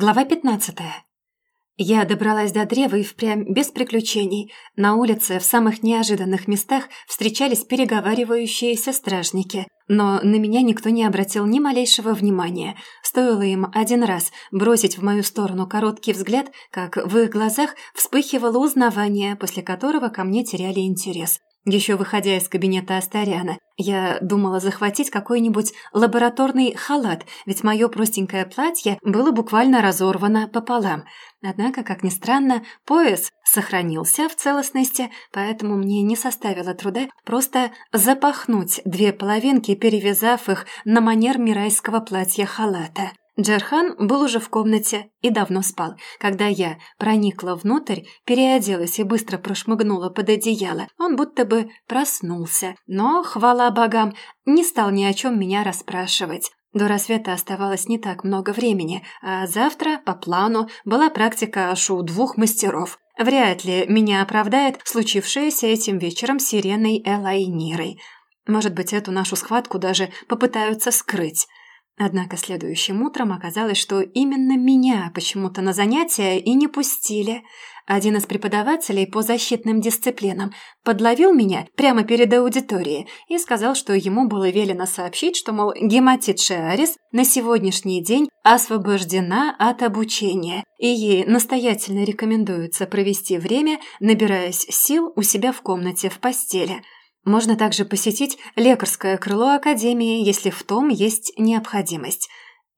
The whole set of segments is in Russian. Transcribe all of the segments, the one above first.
Глава 15. Я добралась до древа и впрямь без приключений. На улице в самых неожиданных местах встречались переговаривающиеся стражники, но на меня никто не обратил ни малейшего внимания. Стоило им один раз бросить в мою сторону короткий взгляд, как в их глазах вспыхивало узнавание, после которого ко мне теряли интерес. Еще выходя из кабинета Астариана, я думала захватить какой-нибудь лабораторный халат, ведь мое простенькое платье было буквально разорвано пополам. Однако, как ни странно, пояс сохранился в целостности, поэтому мне не составило труда просто запахнуть две половинки, перевязав их на манер мирайского платья-халата. Джерхан был уже в комнате и давно спал. Когда я проникла внутрь, переоделась и быстро прошмыгнула под одеяло, он будто бы проснулся. Но, хвала богам, не стал ни о чем меня расспрашивать. До рассвета оставалось не так много времени, а завтра, по плану, была практика аж у двух мастеров. Вряд ли меня оправдает случившееся этим вечером с Сиреной Элайнирой. Может быть, эту нашу схватку даже попытаются скрыть. Однако следующим утром оказалось, что именно меня почему-то на занятия и не пустили. Один из преподавателей по защитным дисциплинам подловил меня прямо перед аудиторией и сказал, что ему было велено сообщить, что, мол, гематит Шиарис на сегодняшний день освобождена от обучения, и ей настоятельно рекомендуется провести время, набираясь сил у себя в комнате в постели – можно также посетить лекарское крыло Академии, если в том есть необходимость.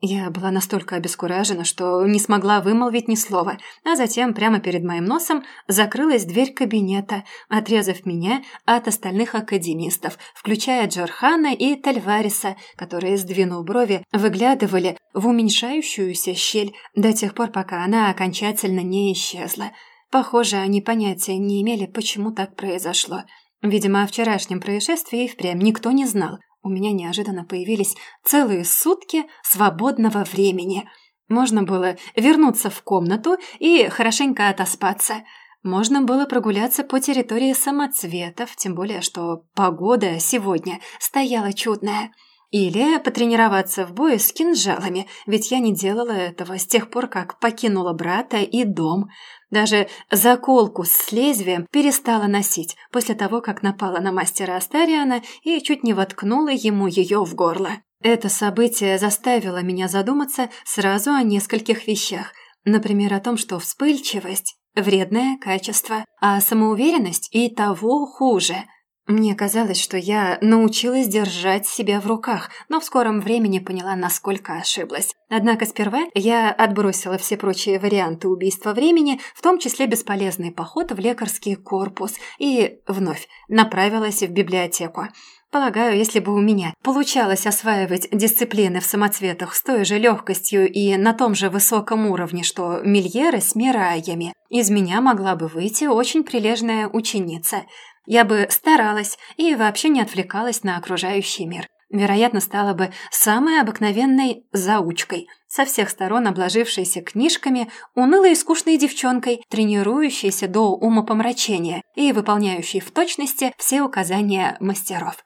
Я была настолько обескуражена, что не смогла вымолвить ни слова, а затем прямо перед моим носом закрылась дверь кабинета, отрезав меня от остальных академистов, включая Джорхана и Тальвариса, которые, сдвинув брови, выглядывали в уменьшающуюся щель до тех пор, пока она окончательно не исчезла. Похоже, они понятия не имели, почему так произошло. Видимо, о вчерашнем происшествии впрямь никто не знал. У меня неожиданно появились целые сутки свободного времени. Можно было вернуться в комнату и хорошенько отоспаться. Можно было прогуляться по территории самоцветов, тем более, что погода сегодня стояла чудная. Или потренироваться в бою с кинжалами, ведь я не делала этого с тех пор, как покинула брата и дом. Даже заколку с лезвием перестала носить после того, как напала на мастера Астариана и чуть не воткнула ему ее в горло. Это событие заставило меня задуматься сразу о нескольких вещах. Например, о том, что вспыльчивость – вредное качество, а самоуверенность и того хуже – мне казалось, что я научилась держать себя в руках, но в скором времени поняла, насколько ошиблась. Однако сперва я отбросила все прочие варианты убийства времени, в том числе бесполезный поход в лекарский корпус, и вновь направилась в библиотеку. Полагаю, если бы у меня получалось осваивать дисциплины в самоцветах с той же легкостью и на том же высоком уровне, что Мильеры с Мираями, из меня могла бы выйти очень прилежная ученица – я бы старалась и вообще не отвлекалась на окружающий мир. Вероятно, стала бы самой обыкновенной заучкой, со всех сторон обложившейся книжками, унылой и скучной девчонкой, тренирующейся до умопомрачения и выполняющей в точности все указания мастеров.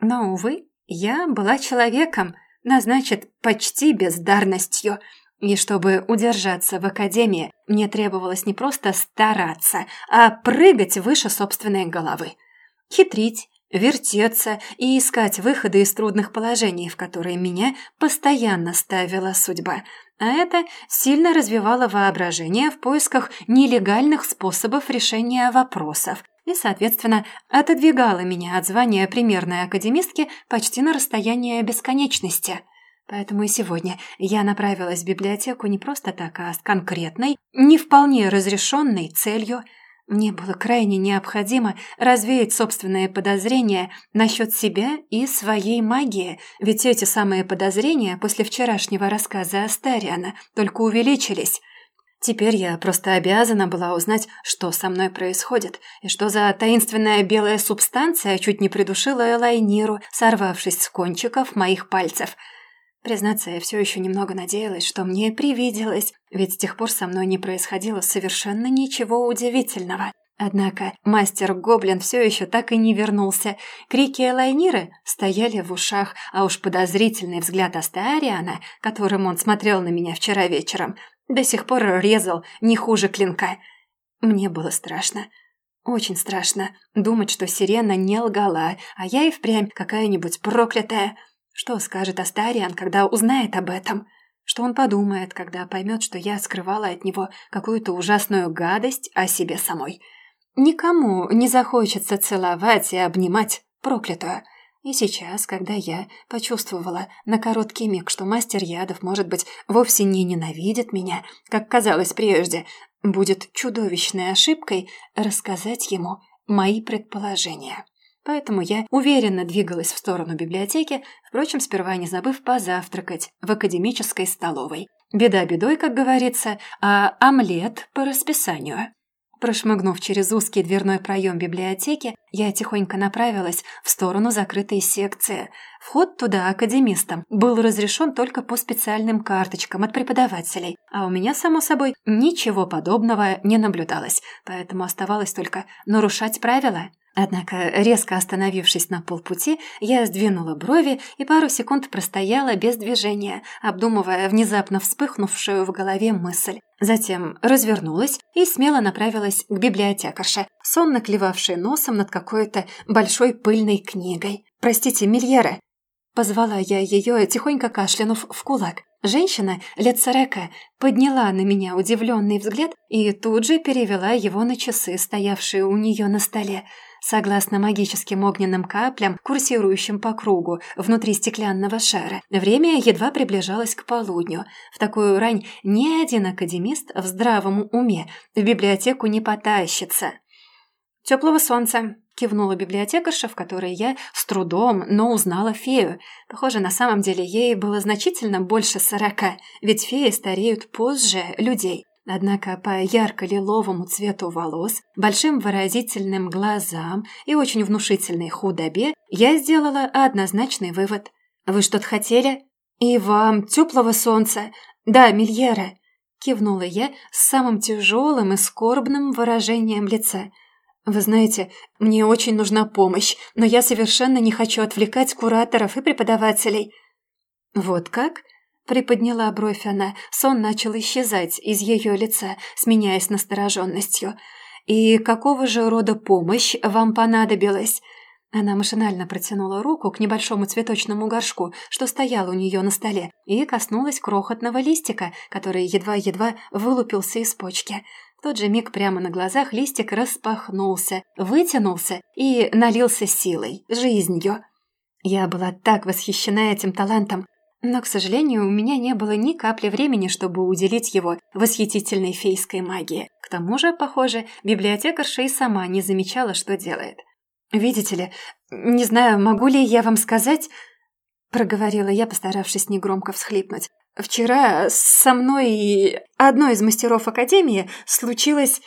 Но, увы, я была человеком, назначит почти бездарностью – и чтобы удержаться в академии, мне требовалось не просто стараться, а прыгать выше собственной головы. Хитрить, вертеться и искать выходы из трудных положений, в которые меня постоянно ставила судьба. А это сильно развивало воображение в поисках нелегальных способов решения вопросов и, соответственно, отодвигало меня от звания примерной академистки почти на расстояние бесконечности – Поэтому и сегодня я направилась в библиотеку не просто так, а с конкретной, не вполне разрешенной целью. Мне было крайне необходимо развеять собственные подозрения насчет себя и своей магии, ведь эти самые подозрения после вчерашнего рассказа Астариана только увеличились. Теперь я просто обязана была узнать, что со мной происходит, и что за таинственная белая субстанция чуть не придушила Элайниру, сорвавшись с кончиков моих пальцев – Признаться, я все еще немного надеялась, что мне привиделось, ведь с тех пор со мной не происходило совершенно ничего удивительного. Однако мастер-гоблин все еще так и не вернулся. Крики Элайниры стояли в ушах, а уж подозрительный взгляд Астариана, которым он смотрел на меня вчера вечером, До сих пор резал не хуже клинка. Мне было страшно. Очень страшно думать, что сирена не лгала, а я и впрямь какая-нибудь проклятая. Что скажет Астариан, когда узнает об этом? Что он подумает, когда поймет, что я скрывала от него какую-то ужасную гадость о себе самой? Никому не захочется целовать и обнимать проклятую. И сейчас, когда я почувствовала на короткий миг, что мастер ядов, может быть, вовсе не ненавидит меня, как казалось прежде, будет чудовищной ошибкой рассказать ему мои предположения. Поэтому я уверенно двигалась в сторону библиотеки, впрочем, сперва не забыв позавтракать в академической столовой. Беда бедой, как говорится, а омлет по расписанию. Прошмыгнув через узкий дверной проем библиотеки, я тихонько направилась в сторону закрытой секции. Вход туда академистам был разрешен только по специальным карточкам от преподавателей, а у меня, само собой, ничего подобного не наблюдалось, поэтому оставалось только нарушать правила. Однако, резко остановившись на полпути, я сдвинула брови и пару секунд простояла без движения, обдумывая внезапно вспыхнувшую в голове мысль. Затем развернулась и смело направилась к библиотекарше, сонно клевавшей носом над какой-то большой пыльной книгой. «Простите, Мильера!» Позвала я ее, тихонько кашлянув в кулак. Женщина, лет сорока, подняла на меня удивленный взгляд и тут же перевела его на часы, стоявшие у нее на столе. Согласно магическим огненным каплям, курсирующим по кругу внутри стеклянного шара, время едва приближалось к полудню. В такую рань ни один академист в здравом уме в библиотеку не потащится. «Теплого солнца!» — кивнула библиотекарша, в которой я с трудом, но узнала фею. Похоже, на самом деле ей было значительно больше сорока, ведь феи стареют позже людей. Однако по ярко-лиловому цвету волос, большим выразительным глазам и очень внушительной худобе я сделала однозначный вывод. «Вы что-то хотели?» «И вам теплого солнца!» «Да, Мильера!» Кивнула я с самым тяжелым и скорбным выражением лица. «Вы знаете, мне очень нужна помощь, но я совершенно не хочу отвлекать кураторов и преподавателей». «Вот как?» Приподняла бровь она, сон начал исчезать из ее лица, сменяясь настороженностью. «И какого же рода помощь вам понадобилась?» Она машинально протянула руку к небольшому цветочному горшку, что стоял у нее на столе, и коснулась крохотного листика, который едва-едва вылупился из почки. В тот же миг прямо на глазах листик распахнулся, вытянулся и налился силой, жизнью. Я была так восхищена этим талантом, но, к сожалению, у меня не было ни капли времени, чтобы уделить его восхитительной фейской магии. К тому же, похоже, библиотекарша и сама не замечала, что делает. «Видите ли, не знаю, могу ли я вам сказать...» Проговорила я, постаравшись негромко всхлипнуть. «Вчера со мной и одной из мастеров Академии случилось...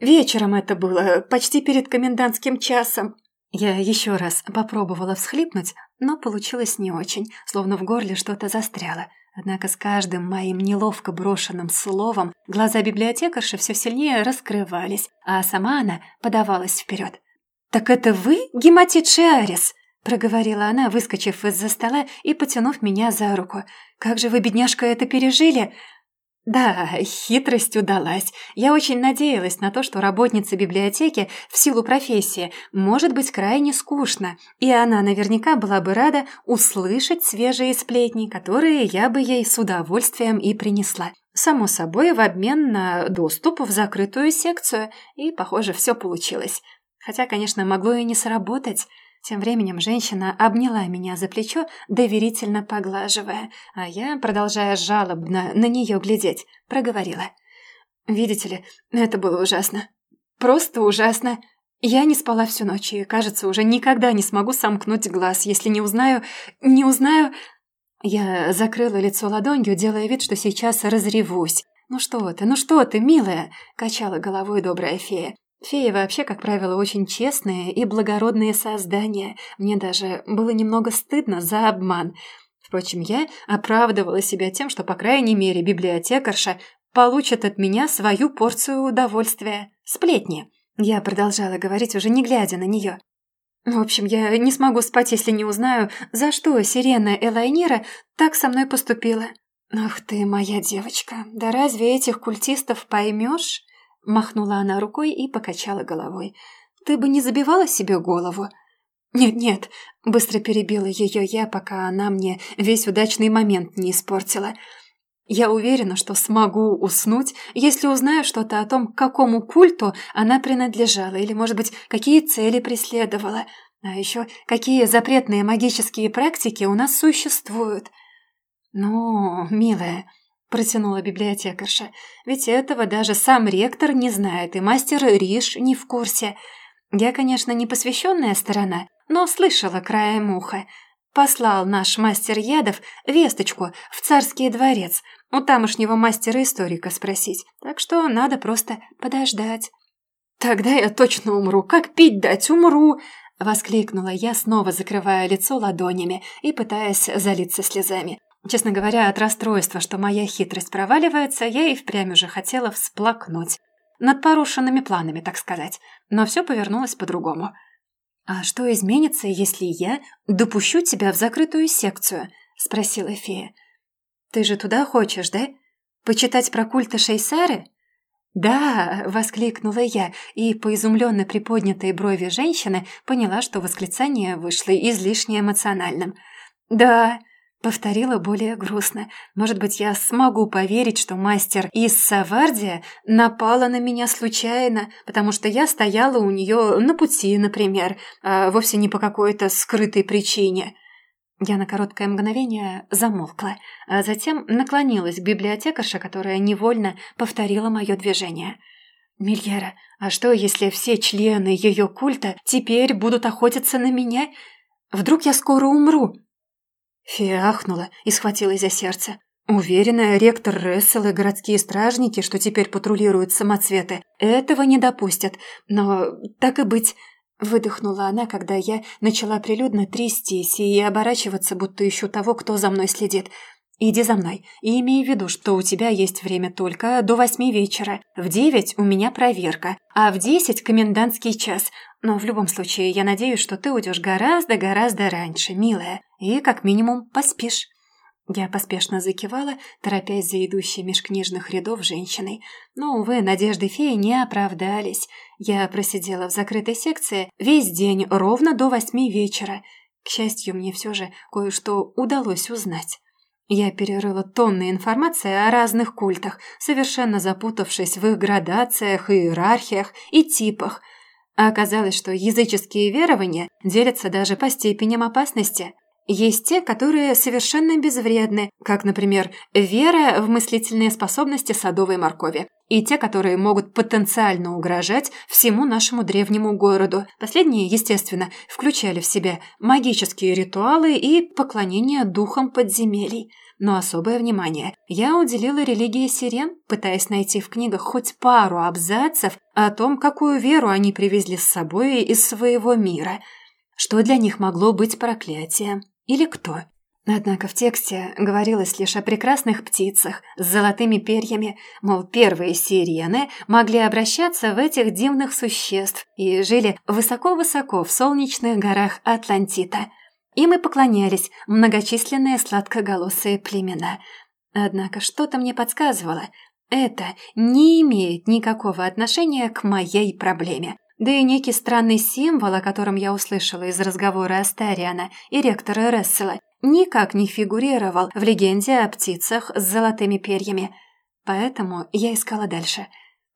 Вечером это было, почти перед комендантским часом. Я еще раз попробовала всхлипнуть, но получилось не очень, словно в горле что-то застряло. Однако с каждым моим неловко брошенным словом глаза библиотекарши все сильнее раскрывались, а сама она подавалась вперед. «Так это вы, гематит Шиарис?» – проговорила она, выскочив из-за стола и потянув меня за руку. «Как же вы, бедняжка, это пережили? Да, хитрость удалась. Я очень надеялась на то, что работница библиотеки в силу профессии может быть крайне скучно, и она наверняка была бы рада услышать свежие сплетни, которые я бы ей с удовольствием и принесла. Само собой, в обмен на доступ в закрытую секцию, и, похоже, все получилось. Хотя, конечно, могло и не сработать. Тем временем женщина обняла меня за плечо, доверительно поглаживая, а я, продолжая жалобно на нее глядеть, проговорила. «Видите ли, это было ужасно. Просто ужасно. Я не спала всю ночь и, кажется, уже никогда не смогу сомкнуть глаз, если не узнаю... не узнаю...» Я закрыла лицо ладонью, делая вид, что сейчас разревусь. «Ну что ты, ну что ты, милая!» – качала головой добрая фея. Феи вообще, как правило, очень честные и благородные создания. Мне даже было немного стыдно за обман. Впрочем, я оправдывала себя тем, что, по крайней мере, библиотекарша получит от меня свою порцию удовольствия. Сплетни. Я продолжала говорить, уже не глядя на нее. В общем, я не смогу спать, если не узнаю, за что сирена Элайнира так со мной поступила. «Ах ты, моя девочка, да разве этих культистов поймешь?» Махнула она рукой и покачала головой. «Ты бы не забивала себе голову?» «Нет-нет», — быстро перебила ее я, пока она мне весь удачный момент не испортила. «Я уверена, что смогу уснуть, если узнаю что-то о том, к какому культу она принадлежала, или, может быть, какие цели преследовала, а еще какие запретные магические практики у нас существуют». «Ну, милая», – протянула библиотекарша, – «ведь этого даже сам ректор не знает, и мастер Риш не в курсе. Я, конечно, не посвященная сторона, но слышала краем уха. Послал наш мастер ядов весточку в царский дворец у тамошнего мастера-историка спросить, так что надо просто подождать». «Тогда я точно умру, как пить дать, умру!» — воскликнула я, снова закрывая лицо ладонями и пытаясь залиться слезами. Честно говоря, от расстройства, что моя хитрость проваливается, я и впрямь уже хотела всплакнуть. Над порушенными планами, так сказать. Но все повернулось по-другому. «А что изменится, если я допущу тебя в закрытую секцию?» – спросила фея. «Ты же туда хочешь, да? Почитать про культы Шейсары?» «Да!» – воскликнула я, и по изумленно приподнятой брови женщины поняла, что восклицание вышло излишне эмоциональным. «Да!» Повторила более грустно. Может быть, я смогу поверить, что мастер из Савардия напала на меня случайно, потому что я стояла у нее на пути, например, а вовсе не по какой-то скрытой причине. Я на короткое мгновение замолкла, а затем наклонилась к библиотекарше, которая невольно повторила мое движение. «Мильера, а что, если все члены ее культа теперь будут охотиться на меня? Вдруг я скоро умру?» Фея ахнула и схватилась за сердце. Уверенная, ректор Рессел и городские стражники, что теперь патрулируют самоцветы, этого не допустят. Но так и быть... Выдохнула она, когда я начала прилюдно трястись и оборачиваться, будто ищу того, кто за мной следит. «Иди за мной и имей в виду, что у тебя есть время только до восьми вечера. В девять у меня проверка, а в десять комендантский час. Но в любом случае, я надеюсь, что ты уйдешь гораздо-гораздо раньше, милая, и как минимум поспишь». Я поспешно закивала, торопясь за идущей меж книжных рядов женщиной. Но, увы, надежды феи не оправдались. Я просидела в закрытой секции весь день, ровно до восьми вечера. К счастью, мне все же кое-что удалось узнать. Я перерыла тонны информации о разных культах, совершенно запутавшись в их градациях, иерархиях и типах. А оказалось, что языческие верования делятся даже по степеням опасности. Есть те, которые совершенно безвредны, как, например, вера в мыслительные способности садовой моркови, и те, которые могут потенциально угрожать всему нашему древнему городу. Последние, естественно, включали в себя магические ритуалы и поклонение духам подземелий. Но особое внимание я уделила религии сирен, пытаясь найти в книгах хоть пару абзацев о том, какую веру они привезли с собой из своего мира. Что для них могло быть проклятием? Или кто? Однако в тексте говорилось лишь о прекрасных птицах с золотыми перьями, мол, первые сирены могли обращаться в этих дивных существ и жили высоко-высоко в солнечных горах Атлантита. Им и поклонялись многочисленные сладкоголосые племена. Однако что-то мне подсказывало, это не имеет никакого отношения к моей проблеме. Да и некий странный символ, о котором я услышала из разговора Астариана и ректора Рессела, никак не фигурировал в легенде о птицах с золотыми перьями. Поэтому я искала дальше.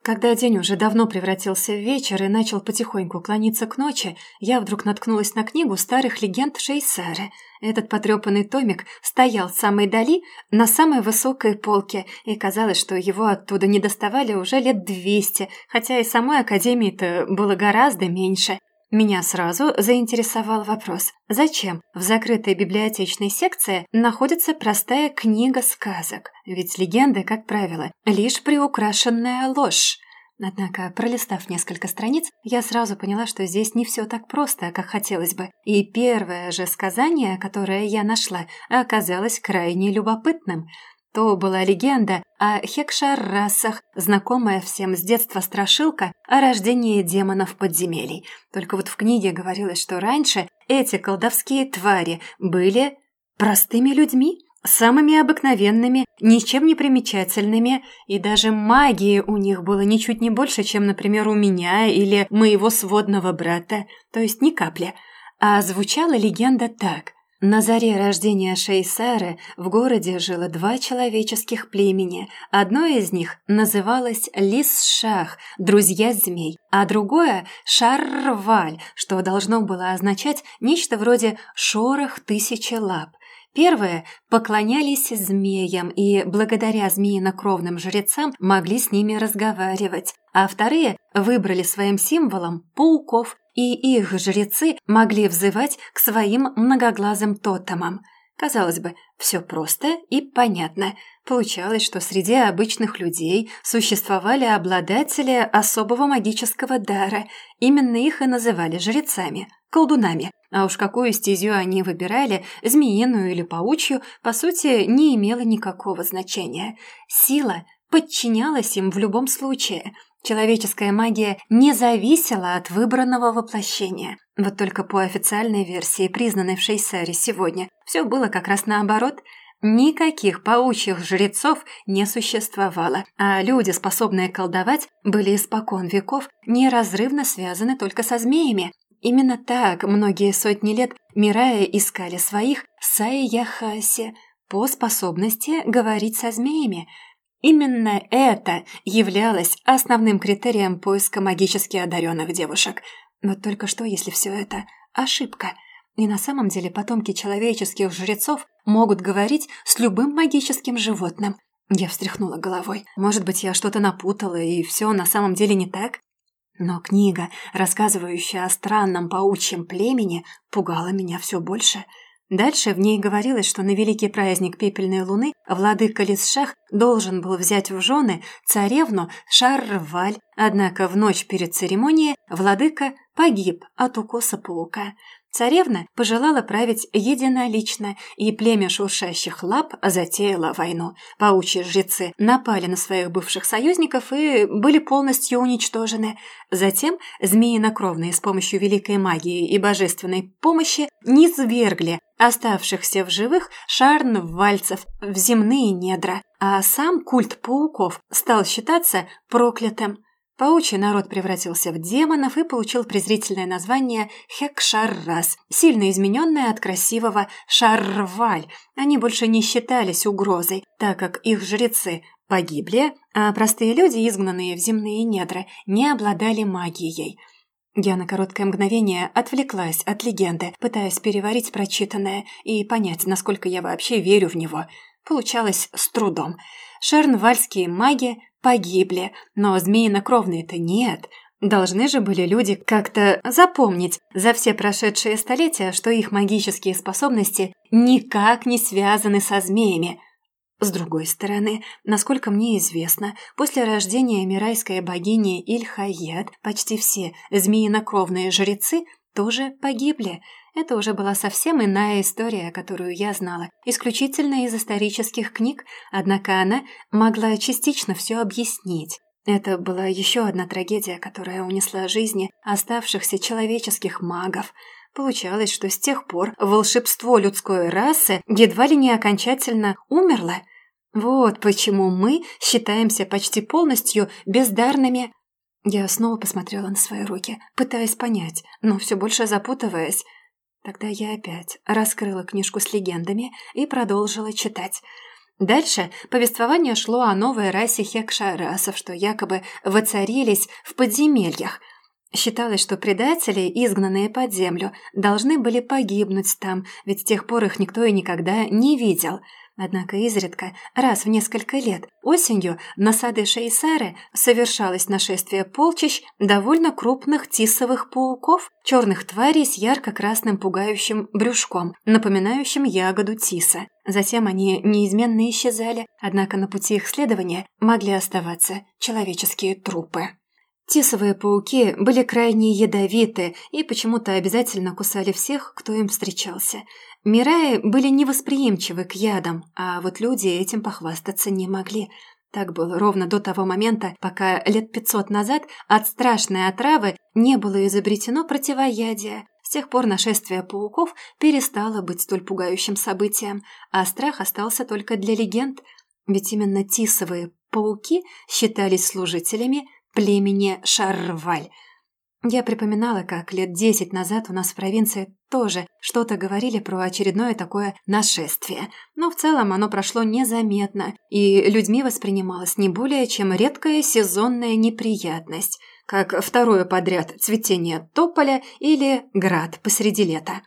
Когда день уже давно превратился в вечер и начал потихоньку клониться к ночи, я вдруг наткнулась на книгу старых легенд Шейсары. Этот потрепанный томик стоял в самой дали, на самой высокой полке, и казалось, что его оттуда не доставали уже лет двести, хотя и самой Академии-то было гораздо меньше. Меня сразу заинтересовал вопрос, зачем в закрытой библиотечной секции находится простая книга сказок? Ведь легенды, как правило, лишь приукрашенная ложь. Однако, пролистав несколько страниц, я сразу поняла, что здесь не все так просто, как хотелось бы. И первое же сказание, которое я нашла, оказалось крайне любопытным – то была легенда о хекшаррасах, знакомая всем с детства страшилка о рождении демонов подземелий. Только вот в книге говорилось, что раньше эти колдовские твари были простыми людьми, самыми обыкновенными, ничем не примечательными, и даже магии у них было ничуть не больше, чем, например, у меня или моего сводного брата, то есть ни капли. А звучала легенда так. На заре рождения Шейсары в городе жило два человеческих племени. Одно из них называлось Лис-Шах, друзья змей, а другое – Шарваль, что должно было означать нечто вроде «шорох тысячи лап». Первые поклонялись змеям и благодаря змеинокровным жрецам могли с ними разговаривать, а вторые выбрали своим символом пауков, и их жрецы могли взывать к своим многоглазым тотемам. Казалось бы, все просто и понятно. Получалось, что среди обычных людей существовали обладатели особого магического дара. Именно их и называли жрецами, колдунами. А уж какую стезю они выбирали, змеиную или паучью, по сути, не имело никакого значения. Сила подчинялась им в любом случае. Человеческая магия не зависела от выбранного воплощения. Вот только по официальной версии, признанной в Шейсаре сегодня, все было как раз наоборот – Никаких паучьих жрецов не существовало, а люди, способные колдовать, были испокон веков неразрывно связаны только со змеями, Именно так многие сотни лет Мирая искали своих Сайяхаси по способности говорить со змеями. Именно это являлось основным критерием поиска магически одаренных девушек. Вот только что, если все это ошибка – и на самом деле потомки человеческих жрецов могут говорить с любым магическим животным. Я встряхнула головой. Может быть, я что-то напутала, и все на самом деле не так? Но книга, рассказывающая о странном паучьем племени, пугала меня все больше. Дальше в ней говорилось, что на великий праздник пепельной луны владыка Лисшах должен был взять в жены царевну Шарваль, однако в ночь перед церемонией владыка погиб от укуса паука. Царевна пожелала править единолично, и племя шуршащих лап затеяло войну. Паучьи жрецы напали на своих бывших союзников и были полностью уничтожены. Затем змеинокровные с помощью великой магии и божественной помощи низвергли оставшихся в живых шарн-вальцев в земные недра, а сам культ пауков стал считаться проклятым. Паучий народ превратился в демонов и получил презрительное название Хекшаррас, сильно измененное от красивого Шарваль. Они больше не считались угрозой, так как их жрецы погибли, а простые люди, изгнанные в земные недра, не обладали магией. Я на короткое мгновение отвлеклась от легенды, пытаясь переварить прочитанное и понять, насколько я вообще верю в него. Получалось с трудом. Шернвальские маги погибли, но змеинокровные-то нет. Должны же были люди как-то запомнить за все прошедшие столетия, что их магические способности никак не связаны со змеями. С другой стороны, насколько мне известно, после рождения мирайской богини Ильхаят почти все змеинокровные жрецы тоже погибли – это уже была совсем иная история, которую я знала, исключительно из исторических книг, однако она могла частично все объяснить. Это была еще одна трагедия, которая унесла жизни оставшихся человеческих магов. Получалось, что с тех пор волшебство людской расы едва ли не окончательно умерло. Вот почему мы считаемся почти полностью бездарными. Я снова посмотрела на свои руки, пытаясь понять, но все больше запутываясь. Тогда я опять раскрыла книжку с легендами и продолжила читать. Дальше повествование шло о новой расе хекшарасов, что якобы воцарились в подземельях. Считалось, что предатели, изгнанные под землю, должны были погибнуть там, ведь с тех пор их никто и никогда не видел – Однако изредка, раз в несколько лет, осенью на сады Шейсары совершалось нашествие полчищ довольно крупных тисовых пауков, черных тварей с ярко-красным пугающим брюшком, напоминающим ягоду тиса. Затем они неизменно исчезали, однако на пути их следования могли оставаться человеческие трупы. Тисовые пауки были крайне ядовиты и почему-то обязательно кусали всех, кто им встречался – Мираи были невосприимчивы к ядам, а вот люди этим похвастаться не могли. Так было ровно до того момента, пока лет пятьсот назад от страшной отравы не было изобретено противоядие. С тех пор нашествие пауков перестало быть столь пугающим событием, а страх остался только для легенд, ведь именно тисовые пауки считались служителями племени Шарваль – я припоминала, как лет десять назад у нас в провинции тоже что-то говорили про очередное такое нашествие, но в целом оно прошло незаметно, и людьми воспринималось не более чем редкая сезонная неприятность, как второе подряд цветение тополя или град посреди лета.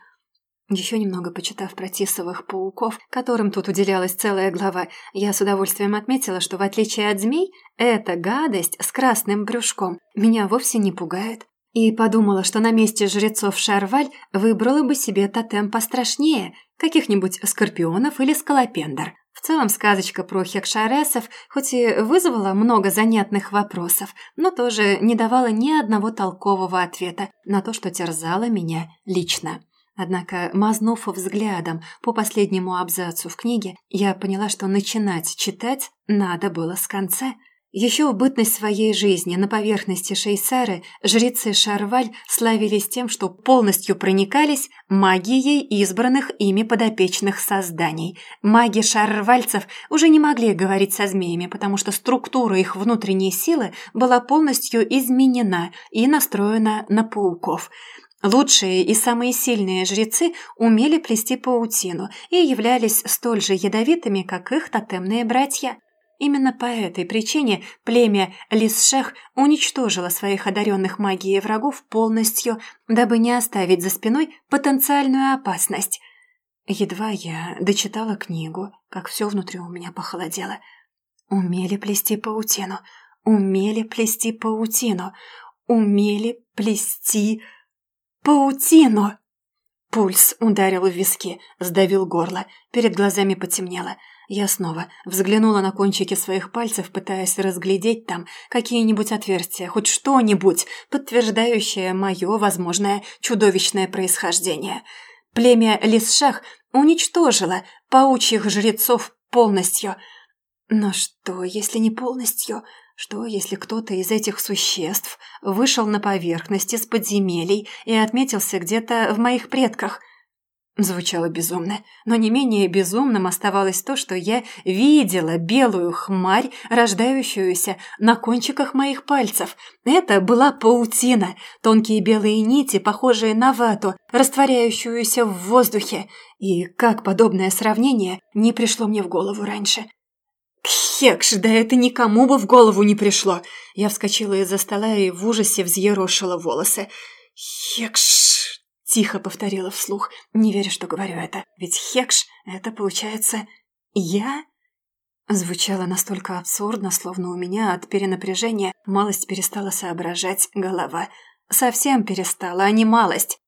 Еще немного почитав про тисовых пауков, которым тут уделялась целая глава, я с удовольствием отметила, что в отличие от змей, эта гадость с красным брюшком меня вовсе не пугает. И подумала, что на месте жрецов Шарваль выбрала бы себе тотем пострашнее, каких-нибудь скорпионов или скалопендр. В целом сказочка про хекшаресов хоть и вызвала много занятных вопросов, но тоже не давала ни одного толкового ответа на то, что терзало меня лично. Однако, мазнув взглядом по последнему абзацу в книге, я поняла, что начинать читать надо было с конца – еще в бытность своей жизни на поверхности Шейсары жрецы Шарваль славились тем, что полностью проникались магией избранных ими подопечных созданий. Маги шарвальцев уже не могли говорить со змеями, потому что структура их внутренней силы была полностью изменена и настроена на пауков – Лучшие и самые сильные жрецы умели плести паутину и являлись столь же ядовитыми, как их тотемные братья. Именно по этой причине племя Лисшех уничтожило своих одаренных магией врагов полностью, дабы не оставить за спиной потенциальную опасность. Едва я дочитала книгу, как все внутри у меня похолодело. Умели плести паутину, умели плести паутину, умели плести паутину. Пульс ударил в виски, сдавил горло, перед глазами потемнело – я снова взглянула на кончики своих пальцев, пытаясь разглядеть там какие-нибудь отверстия, хоть что-нибудь, подтверждающее мое возможное чудовищное происхождение. Племя Лисшах уничтожило паучьих жрецов полностью. Но что, если не полностью? Что, если кто-то из этих существ вышел на поверхность из подземелий и отметился где-то в моих предках – Звучало безумно, но не менее безумным оставалось то, что я видела белую хмарь, рождающуюся на кончиках моих пальцев. Это была паутина, тонкие белые нити, похожие на вату, растворяющуюся в воздухе. И как подобное сравнение не пришло мне в голову раньше. «Хекш, да это никому бы в голову не пришло!» Я вскочила из-за стола и в ужасе взъерошила волосы. «Хекш!» Тихо повторила вслух, не веря, что говорю это. Ведь Хекш — это, получается, я? Звучало настолько абсурдно, словно у меня от перенапряжения малость перестала соображать голова. Совсем перестала, а не малость.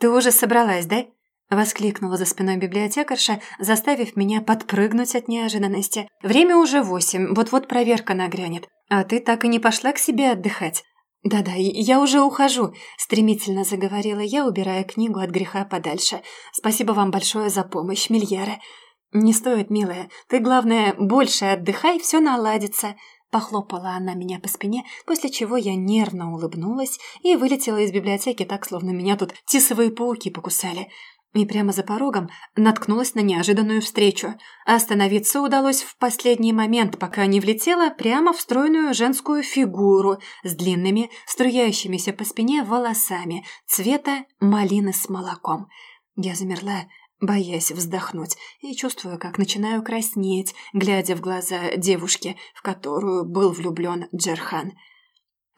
«Ты уже собралась, да?» — воскликнула за спиной библиотекарша, заставив меня подпрыгнуть от неожиданности. «Время уже восемь, вот-вот проверка нагрянет. А ты так и не пошла к себе отдыхать?» «Да-да, я уже ухожу», — стремительно заговорила я, убирая книгу от греха подальше. «Спасибо вам большое за помощь, Мильяра». «Не стоит, милая. Ты, главное, больше отдыхай, все наладится». Похлопала она меня по спине, после чего я нервно улыбнулась и вылетела из библиотеки так, словно меня тут тисовые пауки покусали и прямо за порогом наткнулась на неожиданную встречу. Остановиться удалось в последний момент, пока не влетела прямо в стройную женскую фигуру с длинными, струящимися по спине волосами цвета малины с молоком. Я замерла, боясь вздохнуть, и чувствую, как начинаю краснеть, глядя в глаза девушки, в которую был влюблен Джерхан.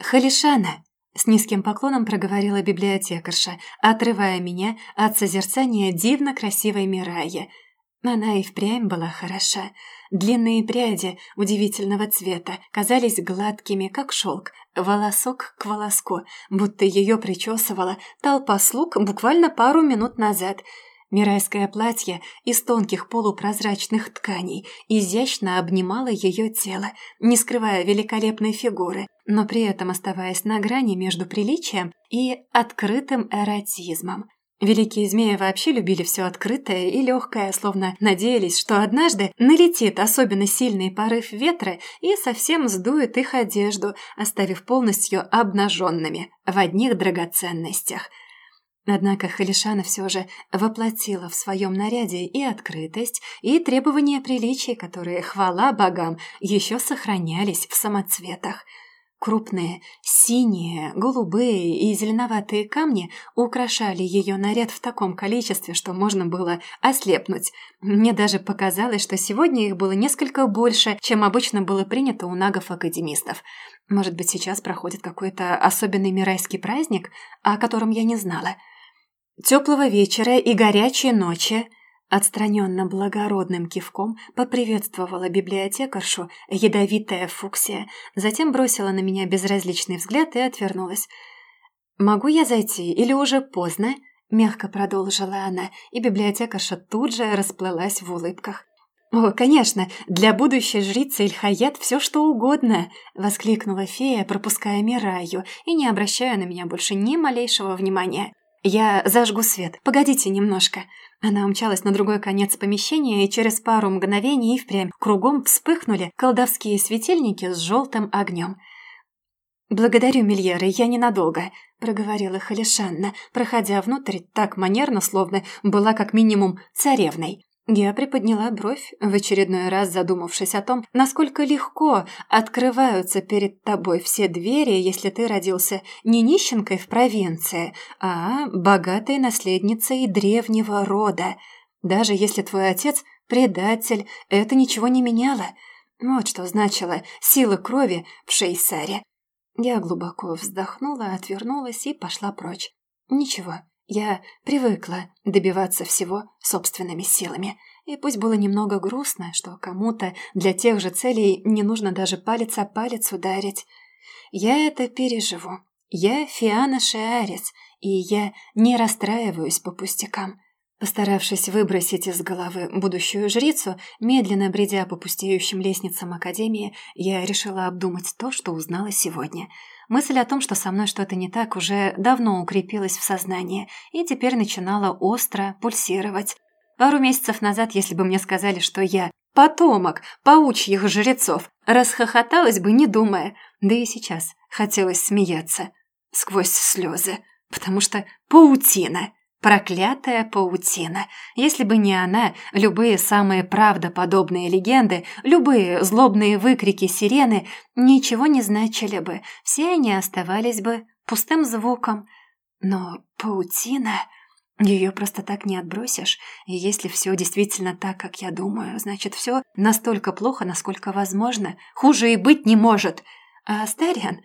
«Халишана!» С низким поклоном проговорила библиотекарша, отрывая меня от созерцания дивно красивой Мираи. Она и впрямь была хороша. Длинные пряди удивительного цвета казались гладкими, как шелк, волосок к волоску, будто ее причесывала толпа слуг буквально пару минут назад – Мирайское платье из тонких полупрозрачных тканей изящно обнимало ее тело, не скрывая великолепной фигуры, но при этом оставаясь на грани между приличием и открытым эротизмом. Великие змеи вообще любили все открытое и легкое, словно надеялись, что однажды налетит особенно сильный порыв ветра и совсем сдует их одежду, оставив полностью обнаженными в одних драгоценностях – Однако Халишана все же воплотила в своем наряде и открытость, и требования приличия, которые, хвала богам, еще сохранялись в самоцветах. Крупные синие, голубые и зеленоватые камни украшали ее наряд в таком количестве, что можно было ослепнуть. Мне даже показалось, что сегодня их было несколько больше, чем обычно было принято у нагов-академистов. Может быть, сейчас проходит какой-то особенный мирайский праздник, о котором я не знала – Теплого вечера и горячей ночи!» Отстраненно благородным кивком поприветствовала библиотекаршу ядовитая фуксия, затем бросила на меня безразличный взгляд и отвернулась. «Могу я зайти или уже поздно?» – мягко продолжила она, и библиотекарша тут же расплылась в улыбках. «О, конечно, для будущей жрицы Ильхаят все что угодно!» — воскликнула фея, пропуская Мираю и не обращая на меня больше ни малейшего внимания. «Я зажгу свет. Погодите немножко». Она умчалась на другой конец помещения, и через пару мгновений и впрямь кругом вспыхнули колдовские светильники с желтым огнем. «Благодарю, Мильеры, я ненадолго», — проговорила Халишанна, проходя внутрь так манерно, словно была как минимум царевной. Я приподняла бровь, в очередной раз задумавшись о том, насколько легко открываются перед тобой все двери, если ты родился не нищенкой в провинции, а богатой наследницей древнего рода. Даже если твой отец – предатель, это ничего не меняло. Вот что значило сила крови в Шейсаре. Я глубоко вздохнула, отвернулась и пошла прочь. Ничего, я привыкла добиваться всего собственными силами. И пусть было немного грустно, что кому-то для тех же целей не нужно даже палец о палец ударить. Я это переживу. Я Фиана Шиарец, и я не расстраиваюсь по пустякам. Постаравшись выбросить из головы будущую жрицу, медленно бредя по пустеющим лестницам Академии, я решила обдумать то, что узнала сегодня – Мысль о том, что со мной что-то не так, уже давно укрепилась в сознании и теперь начинала остро пульсировать. Пару месяцев назад, если бы мне сказали, что я потомок паучьих жрецов, расхохоталась бы, не думая. Да и сейчас хотелось смеяться сквозь слезы, потому что паутина Проклятая паутина. Если бы не она, любые самые правдоподобные легенды, любые злобные выкрики сирены ничего не значили бы. Все они оставались бы пустым звуком. Но паутина... Ее просто так не отбросишь, и если все действительно так, как я думаю, значит, все настолько плохо, насколько возможно. Хуже и быть не может. А Астариан...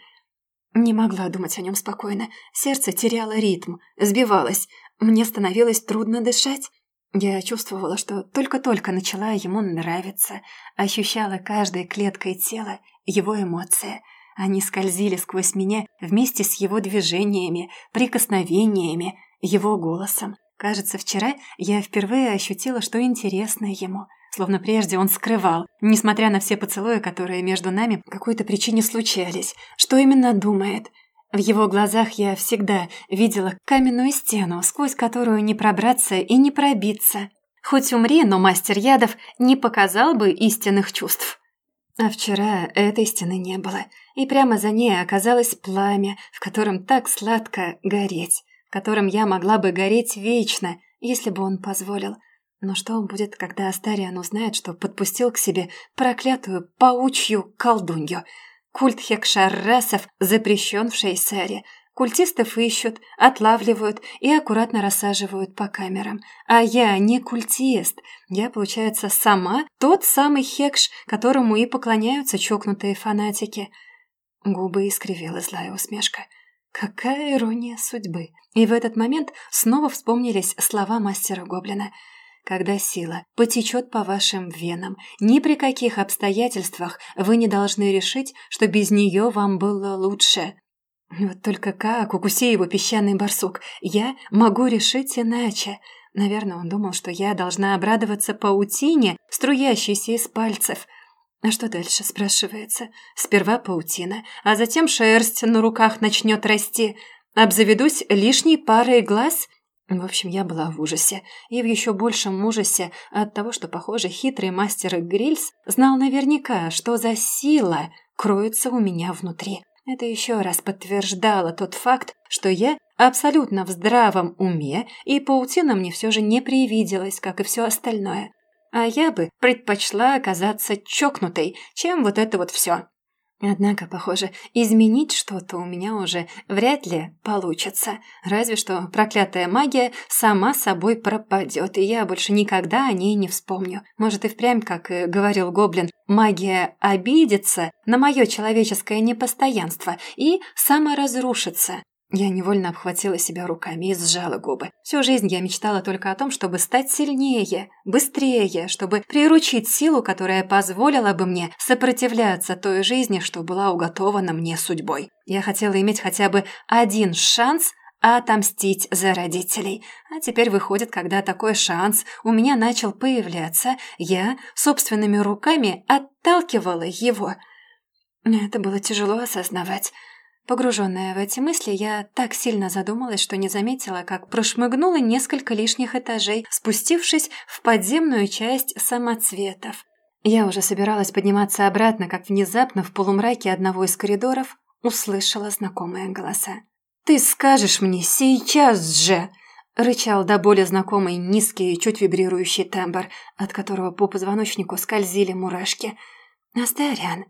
Не могла думать о нем спокойно. Сердце теряло ритм, сбивалось. Мне становилось трудно дышать. Я чувствовала, что только-только начала ему нравиться, ощущала каждой клеткой тела его эмоции. Они скользили сквозь меня вместе с его движениями, прикосновениями, его голосом. Кажется, вчера я впервые ощутила, что интересно ему, словно прежде он скрывал, несмотря на все поцелуи, которые между нами по какой-то причине случались, что именно думает – в его глазах я всегда видела каменную стену, сквозь которую не пробраться и не пробиться. Хоть умри, но мастер ядов не показал бы истинных чувств. А вчера этой стены не было, и прямо за ней оказалось пламя, в котором так сладко гореть, в котором я могла бы гореть вечно, если бы он позволил. Но что будет, когда Астариан узнает, что подпустил к себе проклятую паучью колдунью – Культ хекшаррасов запрещен в Шейсаре. Культистов ищут, отлавливают и аккуратно рассаживают по камерам. А я не культист. Я, получается, сама тот самый хекш, которому и поклоняются чокнутые фанатики. Губы искривила злая усмешка. Какая ирония судьбы. И в этот момент снова вспомнились слова мастера Гоблина – когда сила потечет по вашим венам. Ни при каких обстоятельствах вы не должны решить, что без нее вам было лучше. Вот только как, укуси его песчаный барсук, я могу решить иначе. Наверное, он думал, что я должна обрадоваться паутине, струящейся из пальцев. А что дальше, спрашивается? Сперва паутина, а затем шерсть на руках начнет расти. Обзаведусь лишней парой глаз – в общем, я была в ужасе. И в еще большем ужасе от того, что, похоже, хитрый мастер Грильс знал наверняка, что за сила кроется у меня внутри. Это еще раз подтверждало тот факт, что я абсолютно в здравом уме, и паутина мне все же не привиделась, как и все остальное. А я бы предпочла оказаться чокнутой, чем вот это вот все. Однако, похоже, изменить что-то у меня уже вряд ли получится. Разве что проклятая магия сама собой пропадет, и я больше никогда о ней не вспомню. Может и впрямь, как говорил Гоблин, магия обидится на мое человеческое непостоянство и саморазрушится. Я невольно обхватила себя руками и сжала губы. Всю жизнь я мечтала только о том, чтобы стать сильнее, быстрее, чтобы приручить силу, которая позволила бы мне сопротивляться той жизни, что была уготована мне судьбой. Я хотела иметь хотя бы один шанс отомстить за родителей. А теперь выходит, когда такой шанс у меня начал появляться, я собственными руками отталкивала его. Это было тяжело осознавать. Погруженная в эти мысли, я так сильно задумалась, что не заметила, как прошмыгнула несколько лишних этажей, спустившись в подземную часть самоцветов. Я уже собиралась подниматься обратно, как внезапно в полумраке одного из коридоров услышала знакомые голоса. «Ты скажешь мне сейчас же!» Рычал до боли знакомый низкий чуть вибрирующий тембр, от которого по позвоночнику скользили мурашки. «Астариан!»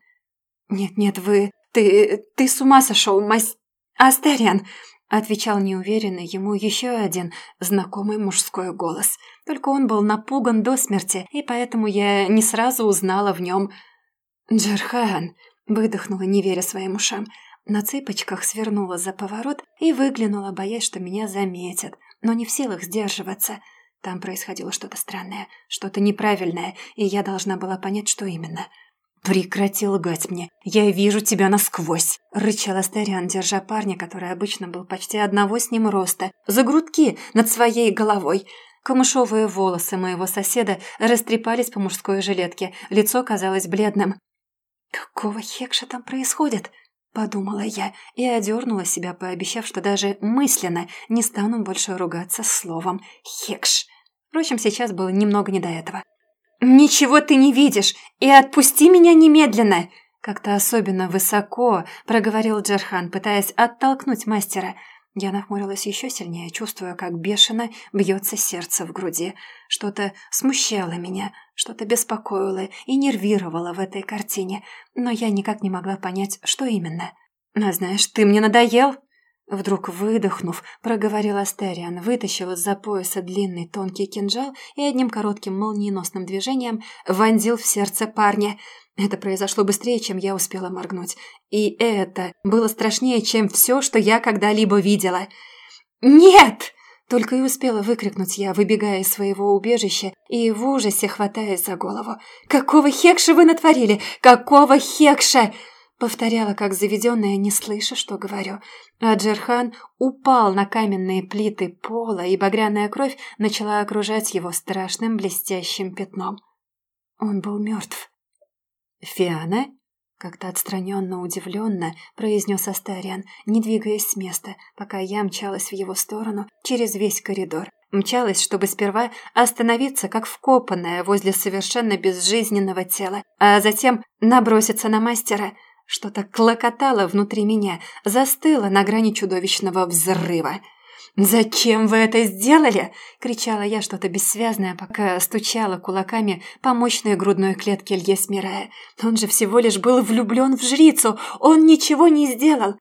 «Нет-нет, вы... «Ты... ты с ума сошел, мась... Астариан!» Отвечал неуверенно ему еще один знакомый мужской голос. Только он был напуган до смерти, и поэтому я не сразу узнала в нем «Джерхан!» Выдохнула, не веря своим ушам. На цыпочках свернула за поворот и выглянула, боясь, что меня заметят, но не в силах сдерживаться. Там происходило что-то странное, что-то неправильное, и я должна была понять, что именно – «Прекрати лгать мне, я вижу тебя насквозь!» — рычал Астариан, держа парня, который обычно был почти одного с ним роста, за грудки над своей головой. Камышовые волосы моего соседа растрепались по мужской жилетке, лицо казалось бледным. «Какого хекша там происходит?» — подумала я и одернула себя, пообещав, что даже мысленно не стану больше ругаться словом «хекш». Впрочем, сейчас было немного не до этого. «Ничего ты не видишь, и отпусти меня немедленно!» Как-то особенно высоко проговорил Джерхан, пытаясь оттолкнуть мастера. Я нахмурилась еще сильнее, чувствуя, как бешено бьется сердце в груди. Что-то смущало меня, что-то беспокоило и нервировало в этой картине, но я никак не могла понять, что именно. «А знаешь, ты мне надоел!» Вдруг выдохнув, проговорил Астериан, вытащил из-за пояса длинный тонкий кинжал и одним коротким молниеносным движением вонзил в сердце парня. Это произошло быстрее, чем я успела моргнуть. И это было страшнее, чем все, что я когда-либо видела. «Нет!» Только и успела выкрикнуть я, выбегая из своего убежища и в ужасе хватаясь за голову. «Какого хекша вы натворили? Какого хекша?» Повторяла, как заведенная, не слыша, что говорю. А Джерхан упал на каменные плиты пола, и багряная кровь начала окружать его страшным блестящим пятном. Он был мертв. «Фиана?» — как-то отстраненно, удивленно произнес Астариан, не двигаясь с места, пока я мчалась в его сторону через весь коридор. Мчалась, чтобы сперва остановиться, как вкопанная возле совершенно безжизненного тела, а затем наброситься на мастера — что-то клокотало внутри меня, застыло на грани чудовищного взрыва. «Зачем вы это сделали?» – кричала я что-то бессвязное, пока стучала кулаками по мощной грудной клетке Льесмирая. «Он же всего лишь был влюблен в жрицу! Он ничего не сделал!»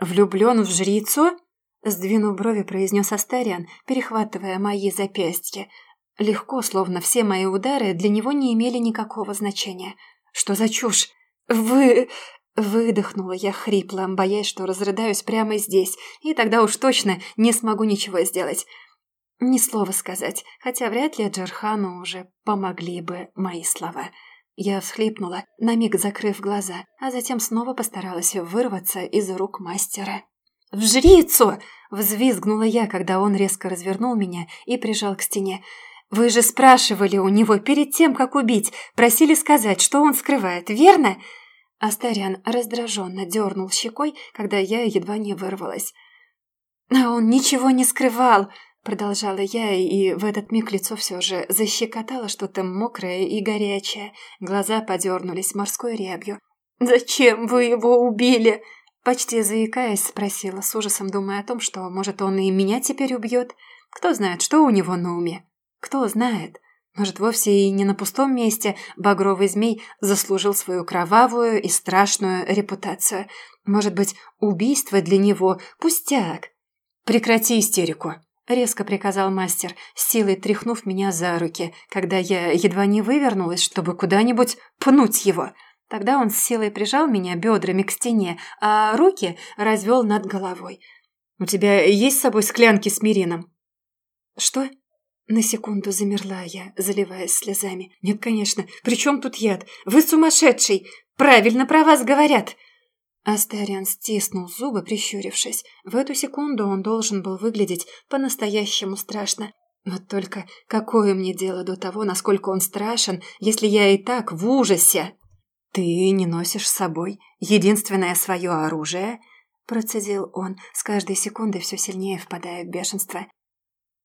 «Влюблен в жрицу?» – сдвинув брови, произнес Астариан, перехватывая мои запястья. Легко, словно все мои удары для него не имели никакого значения. «Что за чушь? Вы... Выдохнула я хрипло, боясь, что разрыдаюсь прямо здесь, и тогда уж точно не смогу ничего сделать. Ни слова сказать, хотя вряд ли Джархану уже помогли бы мои слова. Я всхлипнула, на миг закрыв глаза, а затем снова постаралась вырваться из рук мастера. «В жрицу!» – взвизгнула я, когда он резко развернул меня и прижал к стене. «Вы же спрашивали у него перед тем, как убить, просили сказать, что он скрывает, верно?» Астариан раздраженно дернул щекой, когда я едва не вырвалась. «А он ничего не скрывал!» Продолжала я, и в этот миг лицо все же защекотало что-то мокрое и горячее. Глаза подернулись морской рябью. «Зачем вы его убили?» Почти заикаясь, спросила, с ужасом думая о том, что, может, он и меня теперь убьет. Кто знает, что у него на уме? Кто знает? Может, вовсе и не на пустом месте багровый змей заслужил свою кровавую и страшную репутацию. Может быть, убийство для него – пустяк. «Прекрати истерику», – резко приказал мастер, силой тряхнув меня за руки, когда я едва не вывернулась, чтобы куда-нибудь пнуть его – Тогда он с силой прижал меня бедрами к стене, а руки развел над головой. «У тебя есть с собой склянки с мирином?» «Что?» На секунду замерла я, заливаясь слезами. «Нет, конечно. При чем тут яд? Вы сумасшедший! Правильно про вас говорят!» Астариан стиснул зубы, прищурившись. В эту секунду он должен был выглядеть по-настоящему страшно. Вот только какое мне дело до того, насколько он страшен, если я и так в ужасе? «Ты не носишь с собой единственное свое оружие?» Процедил он, с каждой секундой все сильнее впадая в бешенство.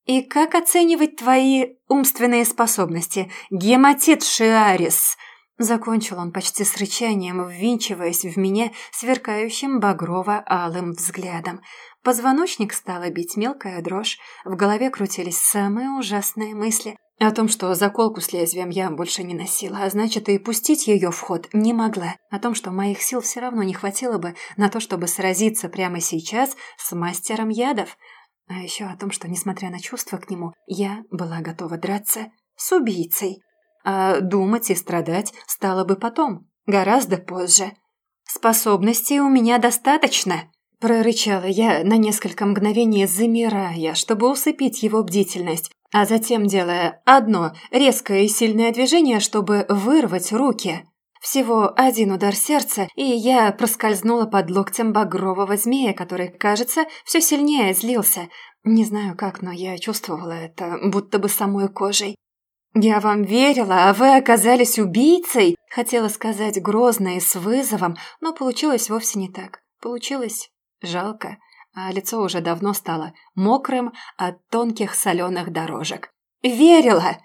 «И как оценивать твои умственные способности, гематит Шиарис?» Закончил он почти с рычанием, ввинчиваясь в меня сверкающим багрово-алым взглядом. Позвоночник стала бить мелкая дрожь, в голове крутились самые ужасные мысли. О том, что заколку с лезвием я больше не носила, а значит и пустить ее в ход не могла. О том, что моих сил все равно не хватило бы на то, чтобы сразиться прямо сейчас с мастером ядов. А еще о том, что, несмотря на чувства к нему, я была готова драться с убийцей. А думать и страдать стало бы потом, гораздо позже. Способностей у меня достаточно. Прорычала я на несколько мгновений, замирая, чтобы усыпить его бдительность, а затем делая одно резкое и сильное движение, чтобы вырвать руки. Всего один удар сердца, и я проскользнула под локтем багрового змея, который, кажется, все сильнее злился. Не знаю как, но я чувствовала это, будто бы самой кожей. «Я вам верила, а вы оказались убийцей!» Хотела сказать грозно и с вызовом, но получилось вовсе не так. Получилось жалко а лицо уже давно стало мокрым от тонких соленых дорожек. «Верила!»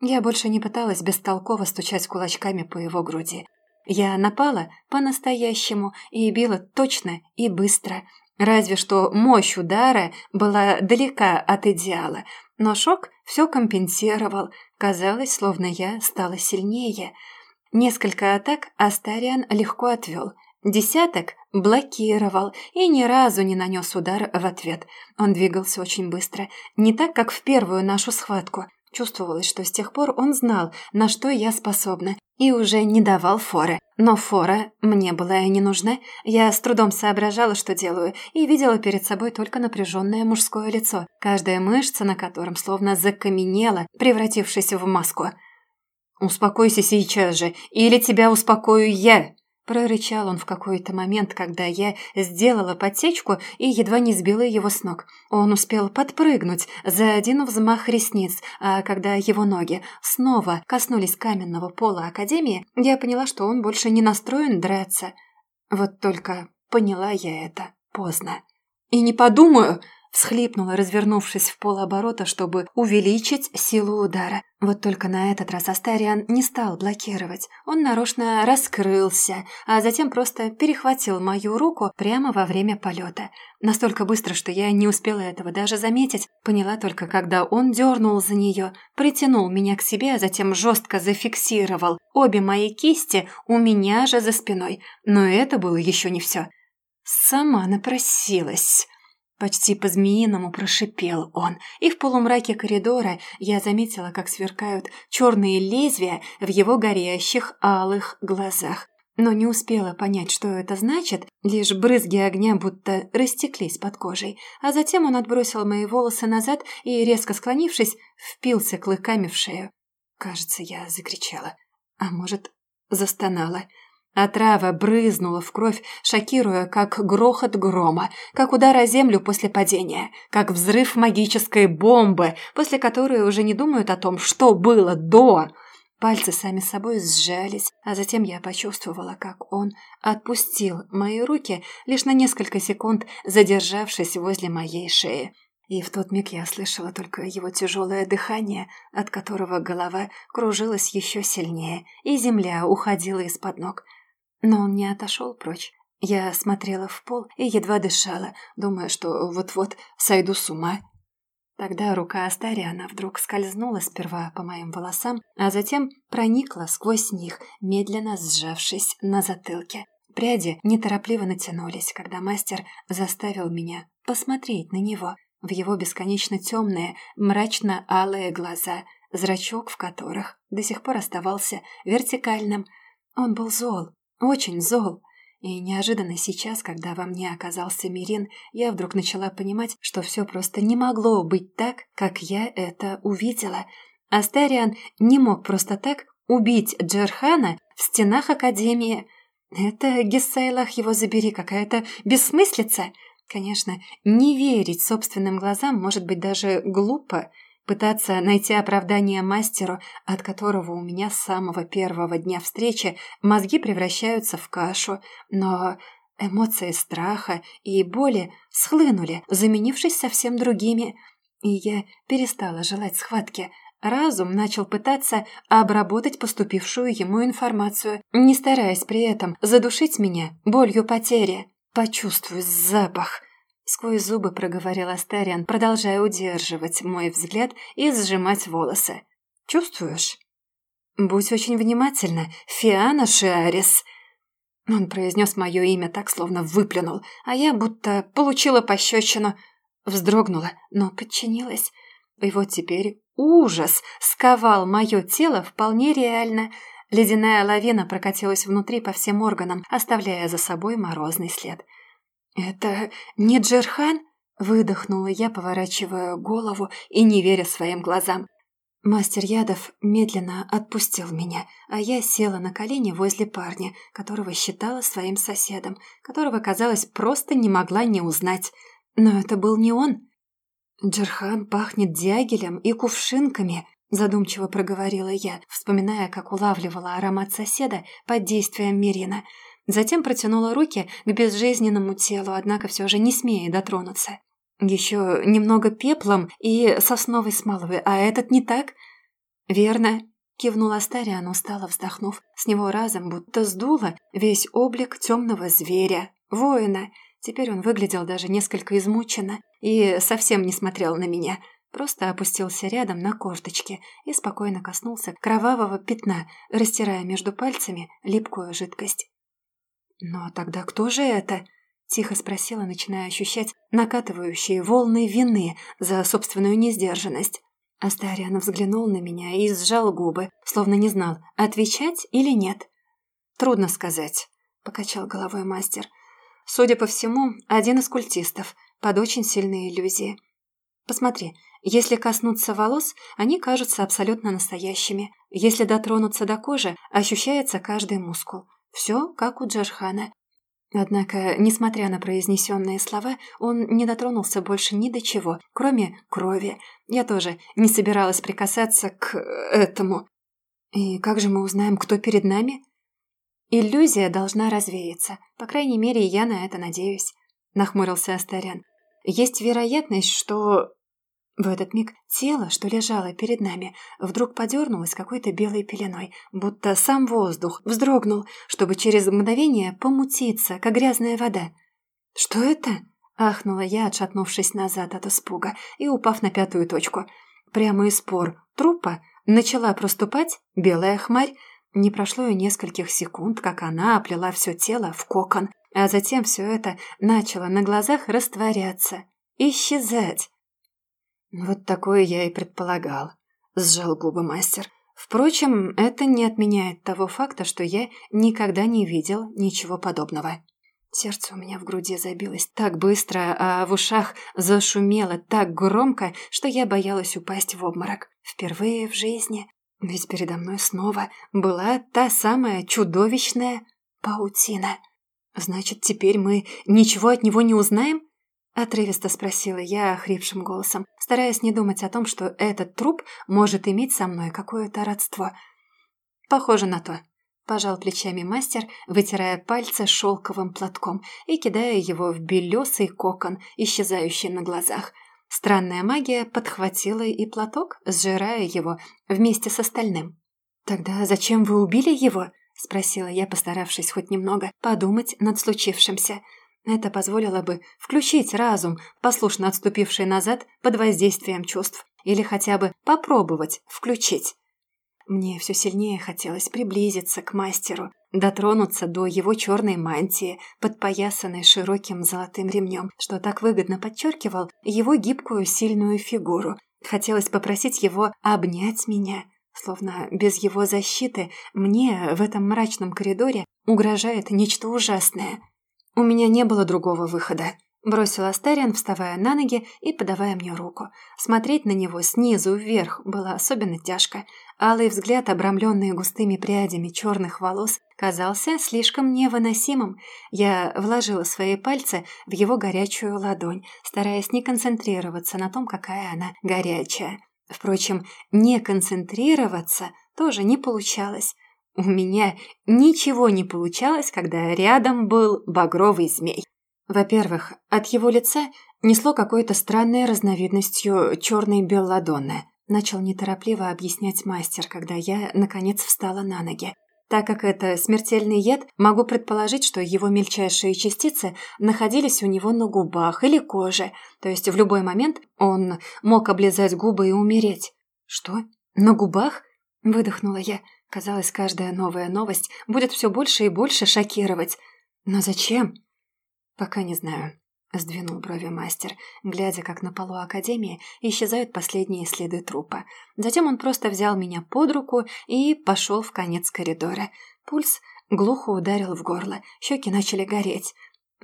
Я больше не пыталась бестолково стучать кулачками по его груди. Я напала по-настоящему и била точно и быстро. Разве что мощь удара была далека от идеала, но шок все компенсировал. Казалось, словно я стала сильнее. Несколько атак Астариан легко отвел – Десяток блокировал и ни разу не нанес удар в ответ. Он двигался очень быстро, не так, как в первую нашу схватку. Чувствовалось, что с тех пор он знал, на что я способна, и уже не давал форы. Но фора мне была и не нужна. Я с трудом соображала, что делаю, и видела перед собой только напряженное мужское лицо, каждая мышца на котором словно закаменела, превратившись в маску. «Успокойся сейчас же, или тебя успокою я!» Прорычал он в какой-то момент, когда я сделала подсечку и едва не сбила его с ног. Он успел подпрыгнуть за один взмах ресниц, а когда его ноги снова коснулись каменного пола Академии, я поняла, что он больше не настроен драться. Вот только поняла я это поздно. «И не подумаю!» Всхлипнула, развернувшись в полоборота, чтобы увеличить силу удара. Вот только на этот раз Астариан не стал блокировать. Он нарочно раскрылся, а затем просто перехватил мою руку прямо во время полета. Настолько быстро, что я не успела этого даже заметить. Поняла только, когда он дернул за нее, притянул меня к себе, а затем жестко зафиксировал обе мои кисти у меня же за спиной. Но это было еще не все. Сама напросилась. Почти по-змеиному прошипел он, и в полумраке коридора я заметила, как сверкают черные лезвия в его горящих алых глазах. Но не успела понять, что это значит, лишь брызги огня будто растеклись под кожей, а затем он отбросил мои волосы назад и, резко склонившись, впился клыками в шею. Кажется, я закричала, а может, застонала – Отрава брызнула в кровь, шокируя, как грохот грома, как удар о землю после падения, как взрыв магической бомбы, после которой уже не думают о том, что было до. Пальцы сами собой сжались, а затем я почувствовала, как он отпустил мои руки, лишь на несколько секунд задержавшись возле моей шеи. И в тот миг я слышала только его тяжелое дыхание, от которого голова кружилась еще сильнее, и земля уходила из-под ног. Но он не отошел прочь, Я смотрела в пол и едва дышала, думая, что вот-вот сойду с ума. Тогда рука Астариана вдруг скользнула сперва по моим волосам, а затем проникла сквозь них, медленно сжавшись на затылке. Пряди неторопливо натянулись, когда мастер заставил меня посмотреть на него, в его бесконечно темные, мрачно-алые глаза, зрачок в которых до сих пор оставался вертикальным. Он был зол, очень зол. И неожиданно сейчас, когда во мне оказался Мирин, я вдруг начала понимать, что все просто не могло быть так, как я это увидела. Астариан не мог просто так убить Джерхана в стенах Академии. Это, Гессайлах, его забери, какая-то бессмыслица. Конечно, не верить собственным глазам может быть даже глупо. Пытаться найти оправдание мастеру, от которого у меня с самого первого дня встречи мозги превращаются в кашу, но эмоции страха и боли схлынули, заменившись совсем другими, и я перестала желать схватки. Разум начал пытаться обработать поступившую ему информацию, не стараясь при этом задушить меня болью потери. «Почувствуй запах!» Сквозь зубы проговорил Астариан, продолжая удерживать мой взгляд и сжимать волосы. «Чувствуешь?» «Будь очень внимательна, Фиана Шиарис!» Он произнес мое имя так, словно выплюнул, а я будто получила пощечину. Вздрогнула, но подчинилась. И вот теперь ужас сковал мое тело вполне реально. Ледяная лавина прокатилась внутри по всем органам, оставляя за собой морозный след. «Это не Джерхан?» – выдохнула я, поворачивая голову и не веря своим глазам. Мастер Ядов медленно отпустил меня, а я села на колени возле парня, которого считала своим соседом, которого, казалось, просто не могла не узнать. Но это был не он. «Джерхан пахнет дягелем и кувшинками», – задумчиво проговорила я, вспоминая, как улавливала аромат соседа под действием Мирина – Затем протянула руки к безжизненному телу, однако все же не смея дотронуться. Еще немного пеплом и сосновой смолой, а этот не так? Верно, кивнула Астариан, устало вздохнув. С него разом будто сдуло весь облик темного зверя, воина. Теперь он выглядел даже несколько измученно и совсем не смотрел на меня. Просто опустился рядом на корточки и спокойно коснулся кровавого пятна, растирая между пальцами липкую жидкость. «Но тогда кто же это?» – тихо спросила, начиная ощущать накатывающие волны вины за собственную несдержанность. Астариан взглянул на меня и сжал губы, словно не знал, отвечать или нет. «Трудно сказать», – покачал головой мастер. «Судя по всему, один из культистов, под очень сильные иллюзии. Посмотри, если коснуться волос, они кажутся абсолютно настоящими. Если дотронуться до кожи, ощущается каждый мускул. Все как у Джархана. Однако, несмотря на произнесенные слова, он не дотронулся больше ни до чего, кроме крови. Я тоже не собиралась прикасаться к этому. И как же мы узнаем, кто перед нами? Иллюзия должна развеяться. По крайней мере, я на это надеюсь. Нахмурился Астарян. Есть вероятность, что в этот миг тело, что лежало перед нами, вдруг подернулось какой-то белой пеленой, будто сам воздух вздрогнул, чтобы через мгновение помутиться, как грязная вода. «Что это?» – ахнула я, отшатнувшись назад от испуга и упав на пятую точку. Прямо из пор трупа начала проступать белая хмарь. Не прошло и нескольких секунд, как она оплела все тело в кокон, а затем все это начало на глазах растворяться, исчезать. «Вот такое я и предполагал», — сжал губы мастер. «Впрочем, это не отменяет того факта, что я никогда не видел ничего подобного». Сердце у меня в груди забилось так быстро, а в ушах зашумело так громко, что я боялась упасть в обморок. Впервые в жизни. Ведь передо мной снова была та самая чудовищная паутина. Значит, теперь мы ничего от него не узнаем? Отрывисто спросила я охрипшим голосом, стараясь не думать о том, что этот труп может иметь со мной какое-то родство. «Похоже на то», – пожал плечами мастер, вытирая пальцы шелковым платком и кидая его в белесый кокон, исчезающий на глазах. Странная магия подхватила и платок, сжирая его вместе с остальным. «Тогда зачем вы убили его?» — спросила я, постаравшись хоть немного подумать над случившимся. Это позволило бы включить разум, послушно отступивший назад под воздействием чувств, или хотя бы попробовать включить. Мне все сильнее хотелось приблизиться к мастеру, дотронуться до его черной мантии, подпоясанной широким золотым ремнем, что так выгодно подчеркивал его гибкую сильную фигуру. Хотелось попросить его обнять меня, словно без его защиты мне в этом мрачном коридоре угрожает нечто ужасное. У меня не было другого выхода. Бросил Астариан, вставая на ноги и подавая мне руку. Смотреть на него снизу вверх было особенно тяжко. Алый взгляд, обрамленный густыми прядями черных волос, казался слишком невыносимым. Я вложила свои пальцы в его горячую ладонь, стараясь не концентрироваться на том, какая она горячая. Впрочем, не концентрироваться тоже не получалось. У меня ничего не получалось, когда рядом был багровый змей. Во-первых, от его лица несло какой-то странной разновидностью черной белладонны. Начал неторопливо объяснять мастер, когда я, наконец, встала на ноги. Так как это смертельный яд, могу предположить, что его мельчайшие частицы находились у него на губах или коже, то есть в любой момент он мог облизать губы и умереть. «Что? На губах?» – выдохнула я. Казалось, каждая новая новость будет все больше и больше шокировать. «Но зачем?» «Пока не знаю», — сдвинул брови мастер, глядя, как на полу Академии исчезают последние следы трупа. Затем он просто взял меня под руку и пошел в конец коридора. Пульс глухо ударил в горло, щеки начали гореть.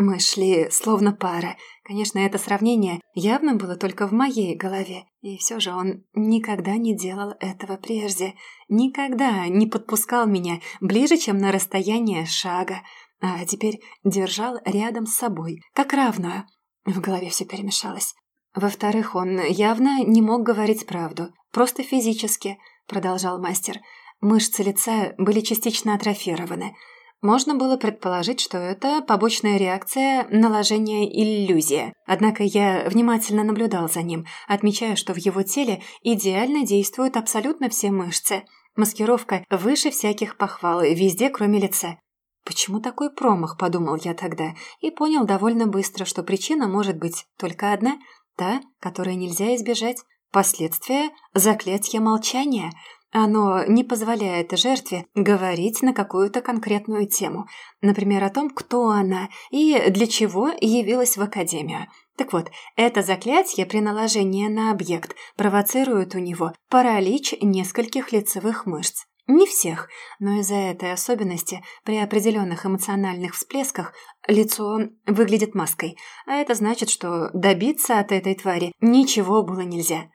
Мы шли словно пара. Конечно, это сравнение явно было только в моей голове. И все же он никогда не делал этого прежде. Никогда не подпускал меня ближе, чем на расстояние шага а теперь держал рядом с собой, как равную. В голове все перемешалось. Во-вторых, он явно не мог говорить правду, просто физически, продолжал мастер. Мышцы лица были частично атрофированы. Можно было предположить, что это побочная реакция наложения иллюзии. Однако я внимательно наблюдал за ним, отмечая, что в его теле идеально действуют абсолютно все мышцы. Маскировка выше всяких похвал, везде, кроме лица. Почему такой промах, подумал я тогда, и понял довольно быстро, что причина может быть только одна, та, которой нельзя избежать. Последствия заклятия молчания. Оно не позволяет жертве говорить на какую-то конкретную тему, например, о том, кто она и для чего явилась в Академию. Так вот, это заклятие при наложении на объект провоцирует у него паралич нескольких лицевых мышц. Не всех, но из-за этой особенности при определенных эмоциональных всплесках лицо выглядит маской, а это значит, что добиться от этой твари ничего было нельзя.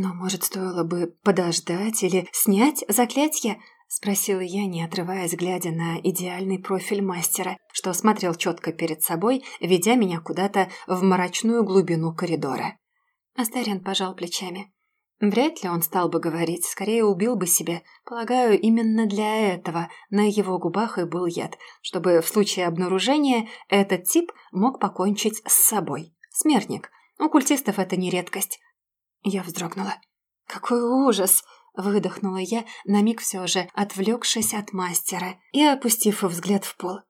«Но, может, стоило бы подождать или снять заклятие?» — спросила я, не отрываясь, глядя на идеальный профиль мастера, что смотрел четко перед собой, ведя меня куда-то в мрачную глубину коридора. Астарян пожал плечами. Вряд ли он стал бы говорить, скорее убил бы себя. Полагаю, именно для этого на его губах и был яд, чтобы в случае обнаружения этот тип мог покончить с собой. Смертник. У культистов это не редкость. Я вздрогнула. «Какой ужас!» – выдохнула я, на миг все же отвлекшись от мастера и опустив взгляд в пол.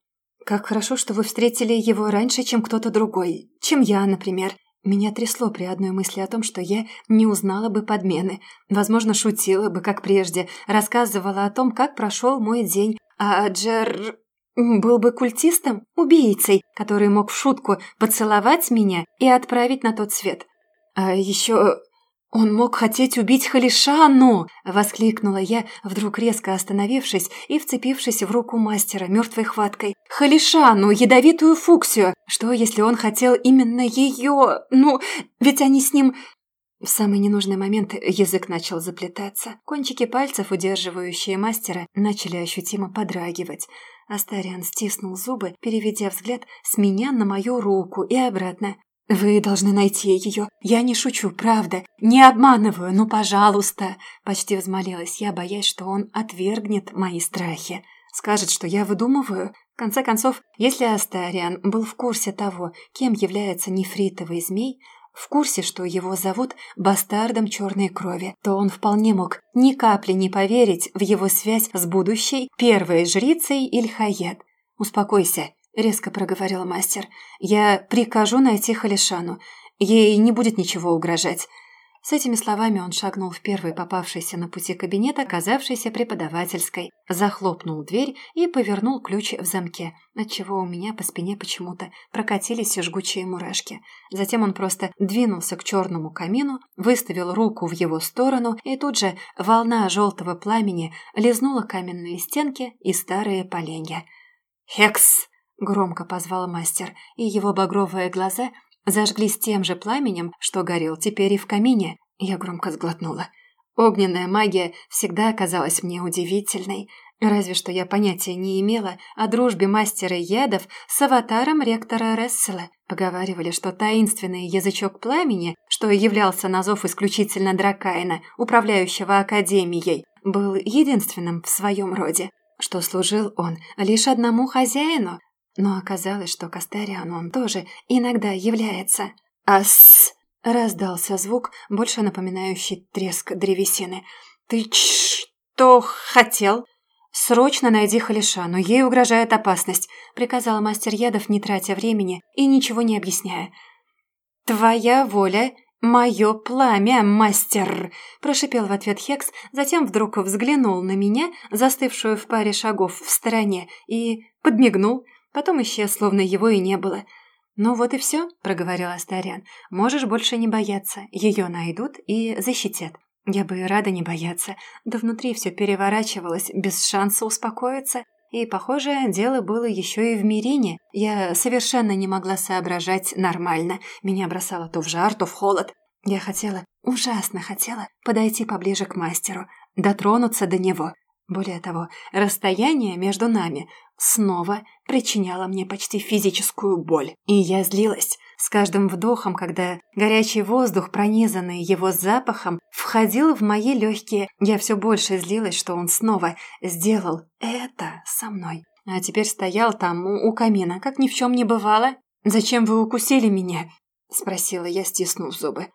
«Как хорошо, что вы встретили его раньше, чем кто-то другой, чем я, например. Меня трясло при одной мысли о том, что я не узнала бы подмены. Возможно, шутила бы, как прежде, рассказывала о том, как прошел мой день, а Джер... был бы культистом, убийцей, который мог в шутку поцеловать меня и отправить на тот свет. А еще «Он мог хотеть убить Халишану!» – воскликнула я, вдруг резко остановившись и вцепившись в руку мастера мертвой хваткой. «Халишану! Ядовитую фуксию! Что, если он хотел именно ее? Ну, ведь они с ним...» В самый ненужный момент язык начал заплетаться. Кончики пальцев, удерживающие мастера, начали ощутимо подрагивать. Астариан стиснул зубы, переведя взгляд с меня на мою руку и обратно. «Вы должны найти ее. Я не шучу, правда. Не обманываю, ну, пожалуйста!» Почти взмолилась я, боясь, что он отвергнет мои страхи. Скажет, что я выдумываю. В конце концов, если Астариан был в курсе того, кем является нефритовый змей, в курсе, что его зовут бастардом черной крови, то он вполне мог ни капли не поверить в его связь с будущей первой жрицей Ильхаед. «Успокойся», — резко проговорил мастер. «Я прикажу найти Халишану. Ей не будет ничего угрожать. С этими словами он шагнул в первый попавшийся на пути кабинет, оказавшийся преподавательской, захлопнул дверь и повернул ключ в замке, отчего у меня по спине почему-то прокатились жгучие мурашки. Затем он просто двинулся к черному камину, выставил руку в его сторону, и тут же волна желтого пламени лизнула каменные стенки и старые поленья. «Хекс!» — громко позвал мастер, и его багровые глаза — зажглись тем же пламенем, что горел теперь и в камине. Я громко сглотнула. Огненная магия всегда казалась мне удивительной. Разве что я понятия не имела о дружбе мастера ядов с аватаром ректора Рессела. Поговаривали, что таинственный язычок пламени, что являлся на зов исключительно Дракаина, управляющего Академией, был единственным в своем роде, что служил он лишь одному хозяину, но оказалось, что Кастариан он тоже иногда является. «Ас!» — раздался звук, больше напоминающий треск древесины. «Ты что хотел?» «Срочно найди Халишану, ей угрожает опасность», — приказал мастер ядов, не тратя времени и ничего не объясняя. «Твоя воля «Мое пламя, мастер!» – прошипел в ответ Хекс, затем вдруг взглянул на меня, застывшую в паре шагов в стороне, и подмигнул – Потом исчез, словно его и не было. «Ну вот и все», — проговорил Астариан. «Можешь больше не бояться. Ее найдут и защитят». Я бы и рада не бояться, да внутри все переворачивалось, без шанса успокоиться. И, похоже, дело было еще и в Мирине. Я совершенно не могла соображать нормально. Меня бросало то в жар, то в холод. Я хотела, ужасно хотела, подойти поближе к мастеру, дотронуться до него. Более того, расстояние между нами снова причиняло мне почти физическую боль. И я злилась. С каждым вдохом, когда горячий воздух, пронизанный его запахом, входил в мои легкие, я все больше злилась, что он снова сделал это со мной. А теперь стоял там у, камина, как ни в чем не бывало. «Зачем вы укусили меня?» – спросила я, стиснув зубы.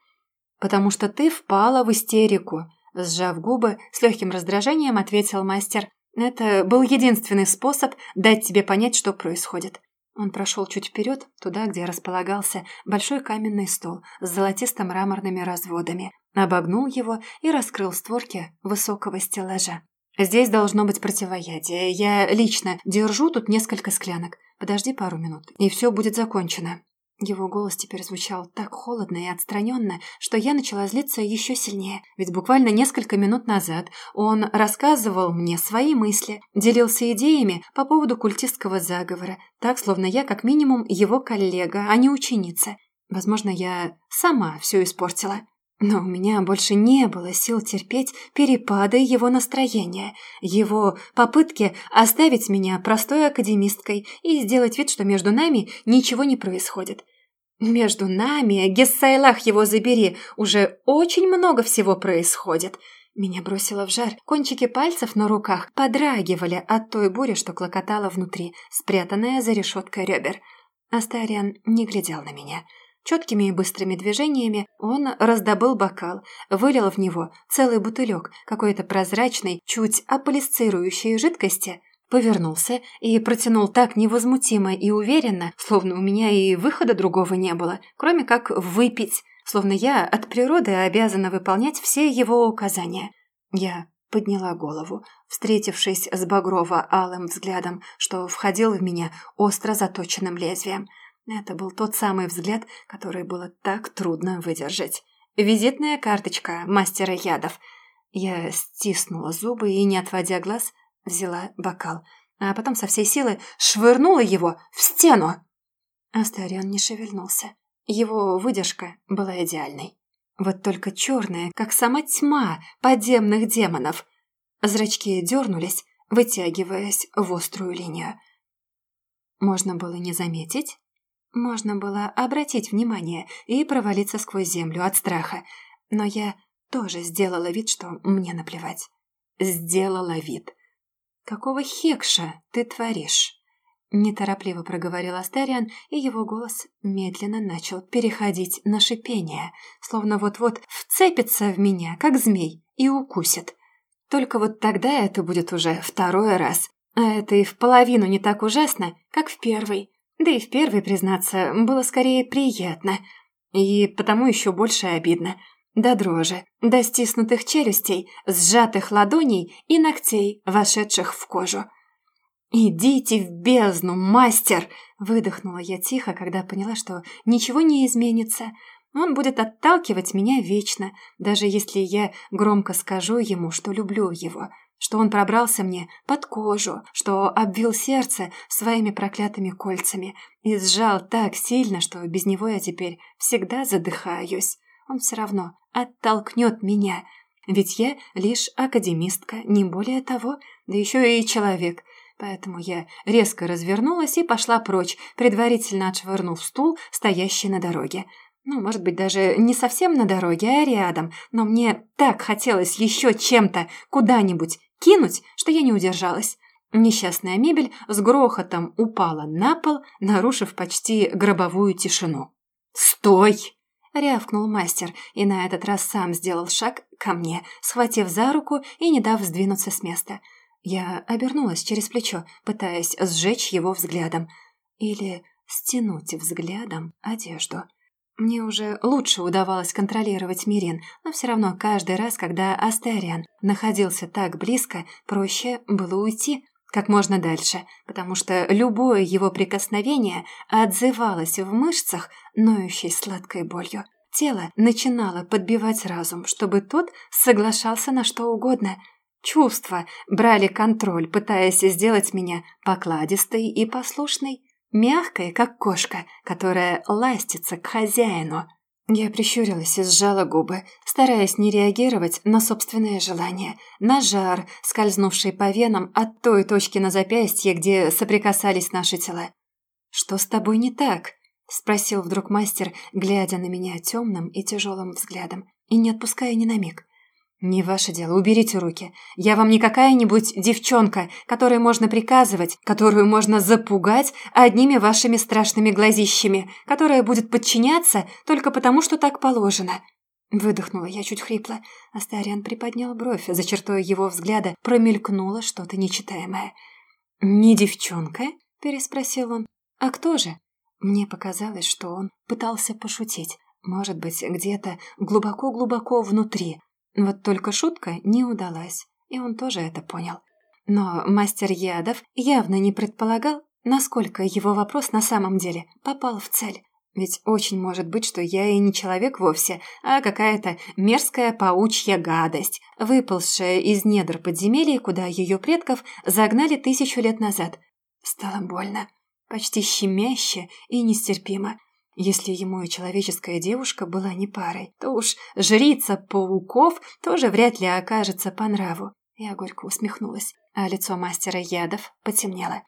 «Потому что ты впала в истерику», Сжав губы, с легким раздражением ответил мастер. «Это был единственный способ дать тебе понять, что происходит». Он прошел чуть вперед, туда, где располагался большой каменный стол с золотисто-мраморными разводами, обогнул его и раскрыл створки высокого стеллажа. «Здесь должно быть противоядие. Я лично держу тут несколько склянок. Подожди пару минут, и все будет закончено». Его голос теперь звучал так холодно и отстраненно, что я начала злиться еще сильнее. Ведь буквально несколько минут назад он рассказывал мне свои мысли, делился идеями по поводу культистского заговора, так, словно я как минимум его коллега, а не ученица. Возможно, я сама все испортила. Но у меня больше не было сил терпеть перепады его настроения, его попытки оставить меня простой академисткой и сделать вид, что между нами ничего не происходит. Между нами, Гессайлах его забери, уже очень много всего происходит. Меня бросило в жар, кончики пальцев на руках подрагивали от той бури, что клокотала внутри, спрятанная за решеткой ребер. Астариан не глядел на меня. Четкими и быстрыми движениями он раздобыл бокал, вылил в него целый бутылек какой-то прозрачной, чуть аполисцирующей жидкости, повернулся и протянул так невозмутимо и уверенно, словно у меня и выхода другого не было, кроме как выпить, словно я от природы обязана выполнять все его указания. Я подняла голову, встретившись с багрово-алым взглядом, что входил в меня остро заточенным лезвием – это был тот самый взгляд, который было так трудно выдержать. Визитная карточка мастера ядов. Я стиснула зубы и, не отводя глаз, взяла бокал, а потом со всей силы швырнула его в стену. Астарион не шевельнулся. Его выдержка была идеальной. Вот только черная, как сама тьма подземных демонов. Зрачки дернулись, вытягиваясь в острую линию. Можно было не заметить, можно было обратить внимание и провалиться сквозь землю от страха, но я тоже сделала вид, что мне наплевать. Сделала вид. «Какого хекша ты творишь?» Неторопливо проговорил Астариан, и его голос медленно начал переходить на шипение, словно вот-вот вцепится в меня, как змей, и укусит. Только вот тогда это будет уже второй раз. А это и в половину не так ужасно, как в первый. Да и в первый, признаться, было скорее приятно. И потому еще больше обидно. До дрожи, до стиснутых челюстей, сжатых ладоней и ногтей, вошедших в кожу. «Идите в бездну, мастер!» – выдохнула я тихо, когда поняла, что ничего не изменится. Он будет отталкивать меня вечно, даже если я громко скажу ему, что люблю его, что он пробрался мне под кожу, что обвил сердце своими проклятыми кольцами и сжал так сильно, что без него я теперь всегда задыхаюсь. Он все равно оттолкнет меня, ведь я лишь академистка, не более того, да еще и человек – Поэтому я резко развернулась и пошла прочь, предварительно отшвырнув стул, стоящий на дороге. Ну, может быть, даже не совсем на дороге, а рядом, но мне так хотелось еще чем-то куда-нибудь кинуть, что я не удержалась. Несчастная мебель с грохотом упала на пол, нарушив почти гробовую тишину. «Стой!» — рявкнул мастер, и на этот раз сам сделал шаг ко мне, схватив за руку и не дав сдвинуться с места — я обернулась через плечо, пытаясь сжечь его взглядом. Или стянуть взглядом одежду. Мне уже лучше удавалось контролировать Мирин, но все равно каждый раз, когда Астериан находился так близко, проще было уйти как можно дальше, потому что любое его прикосновение отзывалось в мышцах, ноющей сладкой болью. Тело начинало подбивать разум, чтобы тот соглашался на что угодно – Чувства брали контроль, пытаясь сделать меня покладистой и послушной, мягкой, как кошка, которая ластится к хозяину. Я прищурилась и сжала губы, стараясь не реагировать на собственное желание, на жар, скользнувший по венам от той точки на запястье, где соприкасались наши тела. «Что с тобой не так?» — спросил вдруг мастер, глядя на меня темным и тяжелым взглядом, и не отпуская ни на миг. «Не ваше дело, уберите руки. Я вам не какая-нибудь девчонка, которой можно приказывать, которую можно запугать одними вашими страшными глазищами, которая будет подчиняться только потому, что так положено». Выдохнула я чуть хрипло. Астариан приподнял бровь, за чертой его взгляда промелькнуло что-то нечитаемое. «Не девчонка?» – переспросил он. «А кто же?» Мне показалось, что он пытался пошутить. Может быть, где-то глубоко-глубоко внутри – вот только шутка не удалась, и он тоже это понял. Но мастер Ядов явно не предполагал, насколько его вопрос на самом деле попал в цель. Ведь очень может быть, что я и не человек вовсе, а какая-то мерзкая паучья гадость, выползшая из недр подземелья, куда ее предков загнали тысячу лет назад. Стало больно, почти щемяще и нестерпимо. Если ему и человеческая девушка была не парой, то уж жрица пауков тоже вряд ли окажется по нраву. Я горько усмехнулась, а лицо мастера ядов потемнело.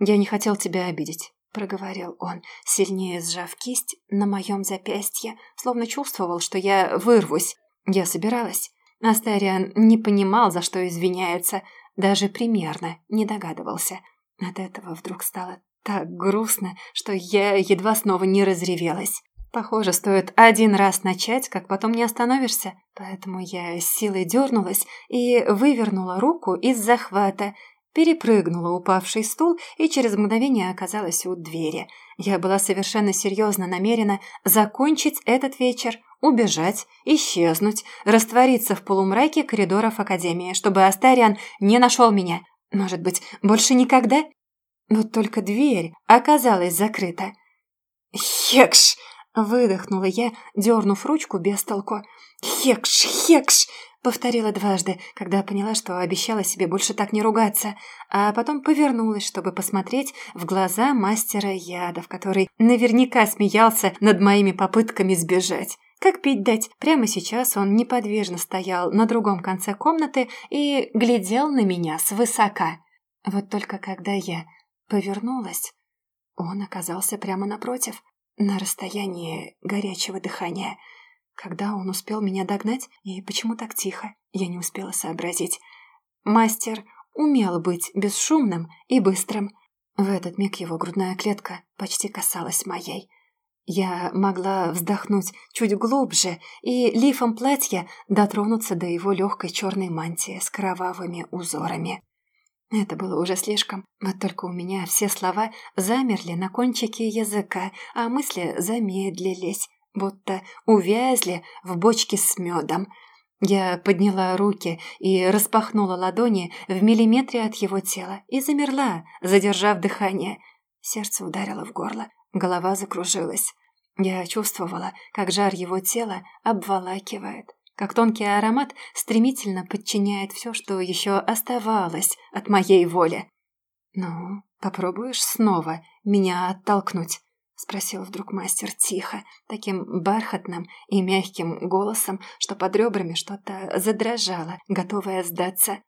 «Я не хотел тебя обидеть», — проговорил он, сильнее сжав кисть на моем запястье, словно чувствовал, что я вырвусь. Я собиралась. Астариан не понимал, за что извиняется, даже примерно не догадывался. От этого вдруг стало так грустно, что я едва снова не разревелась. Похоже, стоит один раз начать, как потом не остановишься. Поэтому я силой дернулась и вывернула руку из захвата, перепрыгнула упавший стул и через мгновение оказалась у двери. Я была совершенно серьезно намерена закончить этот вечер, убежать, исчезнуть, раствориться в полумраке коридоров Академии, чтобы Астариан не нашел меня. Может быть, больше никогда? Вот только дверь оказалась закрыта. «Хекш!» — выдохнула я, дернув ручку без толку. «Хекш! Хекш!» — повторила дважды, когда поняла, что обещала себе больше так не ругаться, а потом повернулась, чтобы посмотреть в глаза мастера ядов, который наверняка смеялся над моими попытками сбежать. Как пить дать? Прямо сейчас он неподвижно стоял на другом конце комнаты и глядел на меня свысока. Вот только когда я Повернулась. Он оказался прямо напротив, на расстоянии горячего дыхания. Когда он успел меня догнать, и почему так тихо, я не успела сообразить. Мастер умел быть бесшумным и быстрым. В этот миг его грудная клетка почти касалась моей. Я могла вздохнуть чуть глубже и лифом платья дотронуться до его легкой черной мантии с кровавыми узорами. Это было уже слишком, вот только у меня все слова замерли на кончике языка, а мысли замедлились, будто увязли в бочке с медом. Я подняла руки и распахнула ладони в миллиметре от его тела и замерла, задержав дыхание. Сердце ударило в горло. Голова закружилась. Я чувствовала, как жар его тела обволакивает, как тонкий аромат стремительно подчиняет все, что еще оставалось от моей воли. «Ну, попробуешь снова меня оттолкнуть?» — спросил вдруг мастер тихо, таким бархатным и мягким голосом, что под ребрами что-то задрожало, готовое сдаться.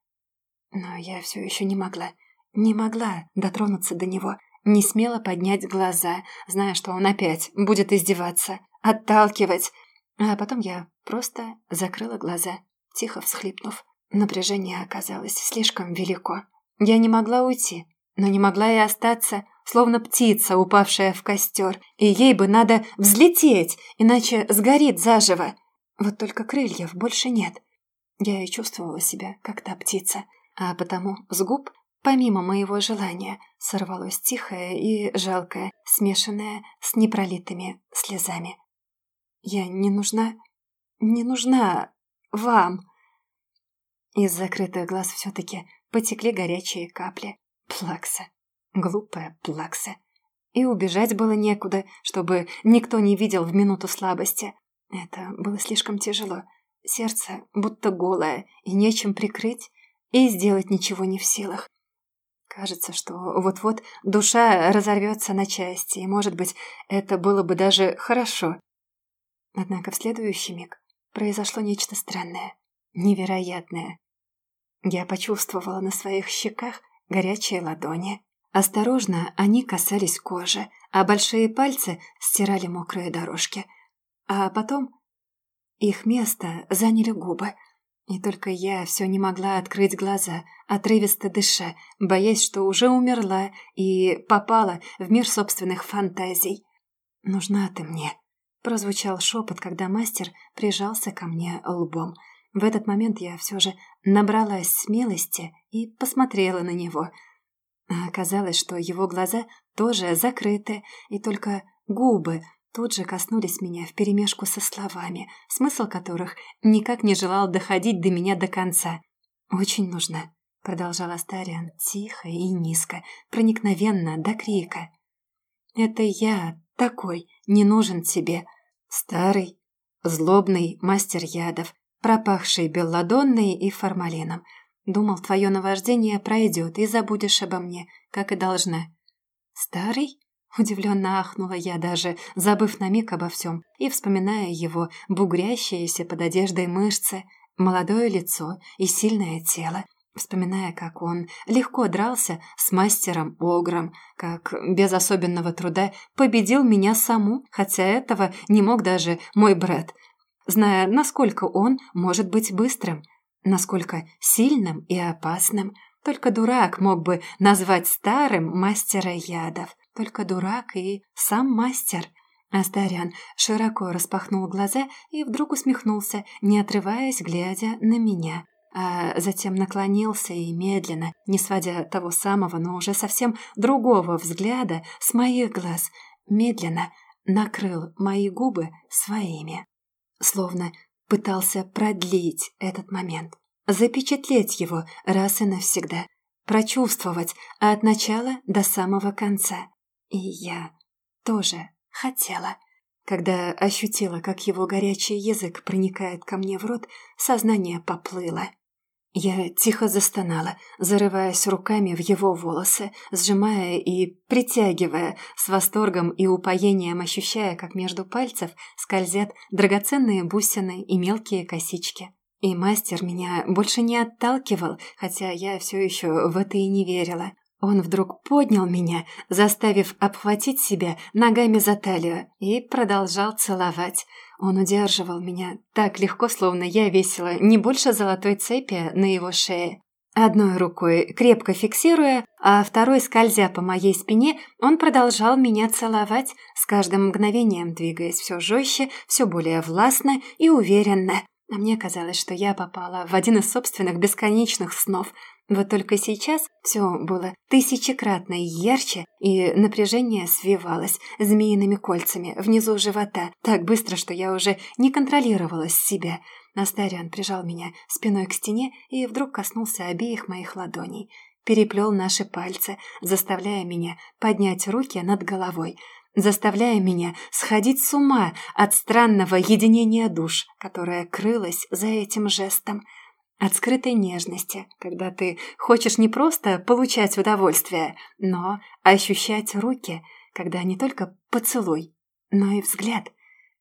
Но я все еще не могла, не могла дотронуться до него — не смела поднять глаза, зная, что он опять будет издеваться, отталкивать. А потом я просто закрыла глаза, тихо всхлипнув. Напряжение оказалось слишком велико. Я не могла уйти, но не могла и остаться, словно птица, упавшая в костер, и ей бы надо взлететь, иначе сгорит заживо. Вот только крыльев больше нет. Я и чувствовала себя, как та птица, а потому с губ Помимо моего желания сорвалось тихое и жалкое, смешанное с непролитыми слезами. «Я не нужна... не нужна... вам!» Из закрытых глаз все-таки потекли горячие капли. Плакса. Глупая плакса. И убежать было некуда, чтобы никто не видел в минуту слабости. Это было слишком тяжело. Сердце будто голое, и нечем прикрыть, и сделать ничего не в силах. Кажется, что вот-вот душа разорвется на части, и, может быть, это было бы даже хорошо. Однако в следующий миг произошло нечто странное, невероятное. Я почувствовала на своих щеках горячие ладони. Осторожно они касались кожи, а большие пальцы стирали мокрые дорожки. А потом их место заняли губы — и только я все не могла открыть глаза, отрывисто дыша, боясь, что уже умерла и попала в мир собственных фантазий. «Нужна ты мне», — прозвучал шепот, когда мастер прижался ко мне лбом. В этот момент я все же набралась смелости и посмотрела на него. А оказалось, что его глаза тоже закрыты, и только губы тут же коснулись меня вперемешку со словами, смысл которых никак не желал доходить до меня до конца. «Очень нужно», — продолжал Астариан тихо и низко, проникновенно, до крика. «Это я такой, не нужен тебе. Старый, злобный мастер ядов, пропахший белладонной и формалином. Думал, твое наваждение пройдет, и забудешь обо мне, как и должна». «Старый?» Удивленно ахнула я даже, забыв на миг обо всем и вспоминая его бугрящиеся под одеждой мышцы, молодое лицо и сильное тело, вспоминая, как он легко дрался с мастером Огром, как без особенного труда победил меня саму, хотя этого не мог даже мой брат, зная, насколько он может быть быстрым, насколько сильным и опасным. Только дурак мог бы назвать старым мастера ядов. Только дурак и сам мастер. Астарян широко распахнул глаза и вдруг усмехнулся, не отрываясь, глядя на меня. А затем наклонился и медленно, не сводя того самого, но уже совсем другого взгляда с моих глаз, медленно накрыл мои губы своими. Словно пытался продлить этот момент, запечатлеть его раз и навсегда, прочувствовать от начала до самого конца. И я тоже хотела. Когда ощутила, как его горячий язык проникает ко мне в рот, сознание поплыло. Я тихо застонала, зарываясь руками в его волосы, сжимая и притягивая, с восторгом и упоением ощущая, как между пальцев скользят драгоценные бусины и мелкие косички. И мастер меня больше не отталкивал, хотя я все еще в это и не верила. Он вдруг поднял меня, заставив обхватить себя ногами за талию, и продолжал целовать. Он удерживал меня так легко, словно я весила не больше золотой цепи на его шее. Одной рукой крепко фиксируя, а второй, скользя по моей спине, он продолжал меня целовать, с каждым мгновением двигаясь все жестче, все более властно и уверенно. А мне казалось, что я попала в один из собственных бесконечных снов. Вот только сейчас все было тысячекратно ярче, и напряжение свивалось змеиными кольцами внизу живота так быстро, что я уже не контролировала себя – Астариан прижал меня спиной к стене и вдруг коснулся обеих моих ладоней. Переплел наши пальцы, заставляя меня поднять руки над головой, заставляя меня сходить с ума от странного единения душ, которое крылось за этим жестом. От скрытой нежности, когда ты хочешь не просто получать удовольствие, но ощущать руки, когда не только поцелуй, но и взгляд,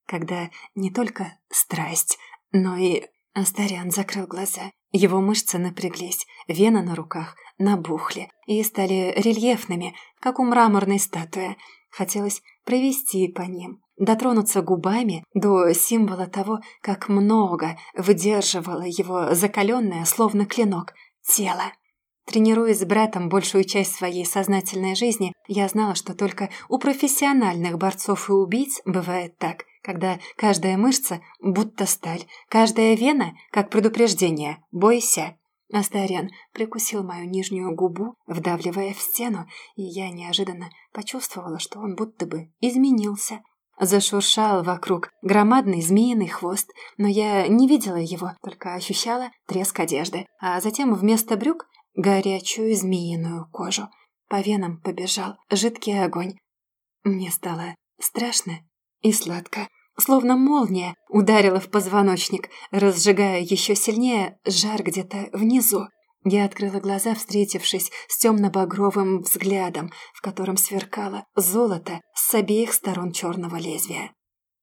когда не только страсть, но и Астариан закрыл глаза. Его мышцы напряглись, вены на руках набухли и стали рельефными, как у мраморной статуи. Хотелось провести по ним, дотронуться губами до символа того, как много выдерживало его закаленное, словно клинок, тело. Тренируясь с братом большую часть своей сознательной жизни, я знала, что только у профессиональных борцов и убийц бывает так когда каждая мышца будто сталь, каждая вена как предупреждение «бойся». Астариан прикусил мою нижнюю губу, вдавливая в стену, и я неожиданно почувствовала, что он будто бы изменился. Зашуршал вокруг громадный змеиный хвост, но я не видела его, только ощущала треск одежды, а затем вместо брюк горячую змеиную кожу. По венам побежал жидкий огонь. Мне стало страшно и сладко. Словно молния ударила в позвоночник, разжигая еще сильнее жар где-то внизу. Я открыла глаза, встретившись с темно-багровым взглядом, в котором сверкало золото с обеих сторон черного лезвия.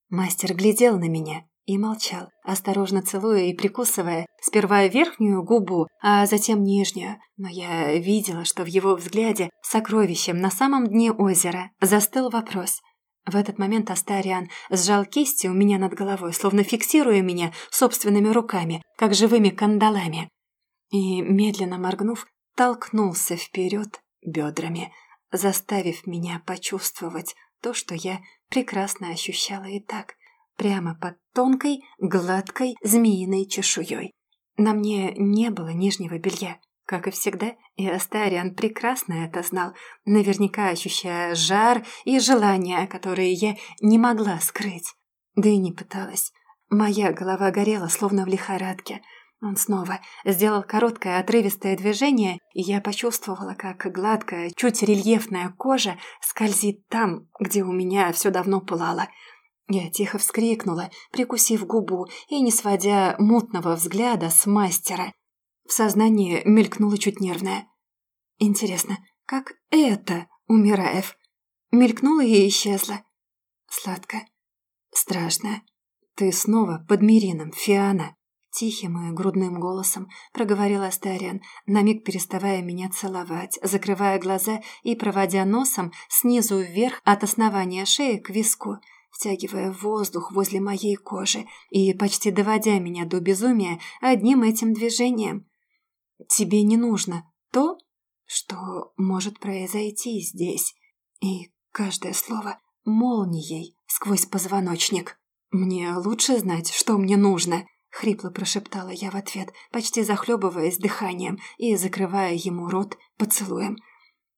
Мастер глядел на меня и молчал, осторожно целуя и прикусывая сперва верхнюю губу, а затем нижнюю. Но я видела, что в его взгляде сокровищем на самом дне озера застыл вопрос в этот момент Астариан сжал кисти у меня над головой, словно фиксируя меня собственными руками, как живыми кандалами. И, медленно моргнув, толкнулся вперед бедрами, заставив меня почувствовать то, что я прекрасно ощущала и так, прямо под тонкой, гладкой змеиной чешуей. На мне не было нижнего белья, как и всегда, и Астариан прекрасно это знал, наверняка ощущая жар и желание, которые я не могла скрыть. Да и не пыталась. Моя голова горела, словно в лихорадке. Он снова сделал короткое отрывистое движение, и я почувствовала, как гладкая, чуть рельефная кожа скользит там, где у меня все давно пылало. Я тихо вскрикнула, прикусив губу и не сводя мутного взгляда с мастера. В сознании мелькнуло чуть нервное. Интересно, как это, Умираев? Мелькнула и исчезла. Сладко. Страшно. Ты снова под Мирином, Фиана. Тихим и грудным голосом проговорил Астариан, на миг переставая меня целовать, закрывая глаза и проводя носом снизу вверх от основания шеи к виску, втягивая воздух возле моей кожи и почти доводя меня до безумия одним этим движением. Тебе не нужно то, что может произойти здесь. И каждое слово молнией сквозь позвоночник. Мне лучше знать, что мне нужно. Хрипло прошептала я в ответ, почти захлебываясь дыханием и закрывая ему рот поцелуем.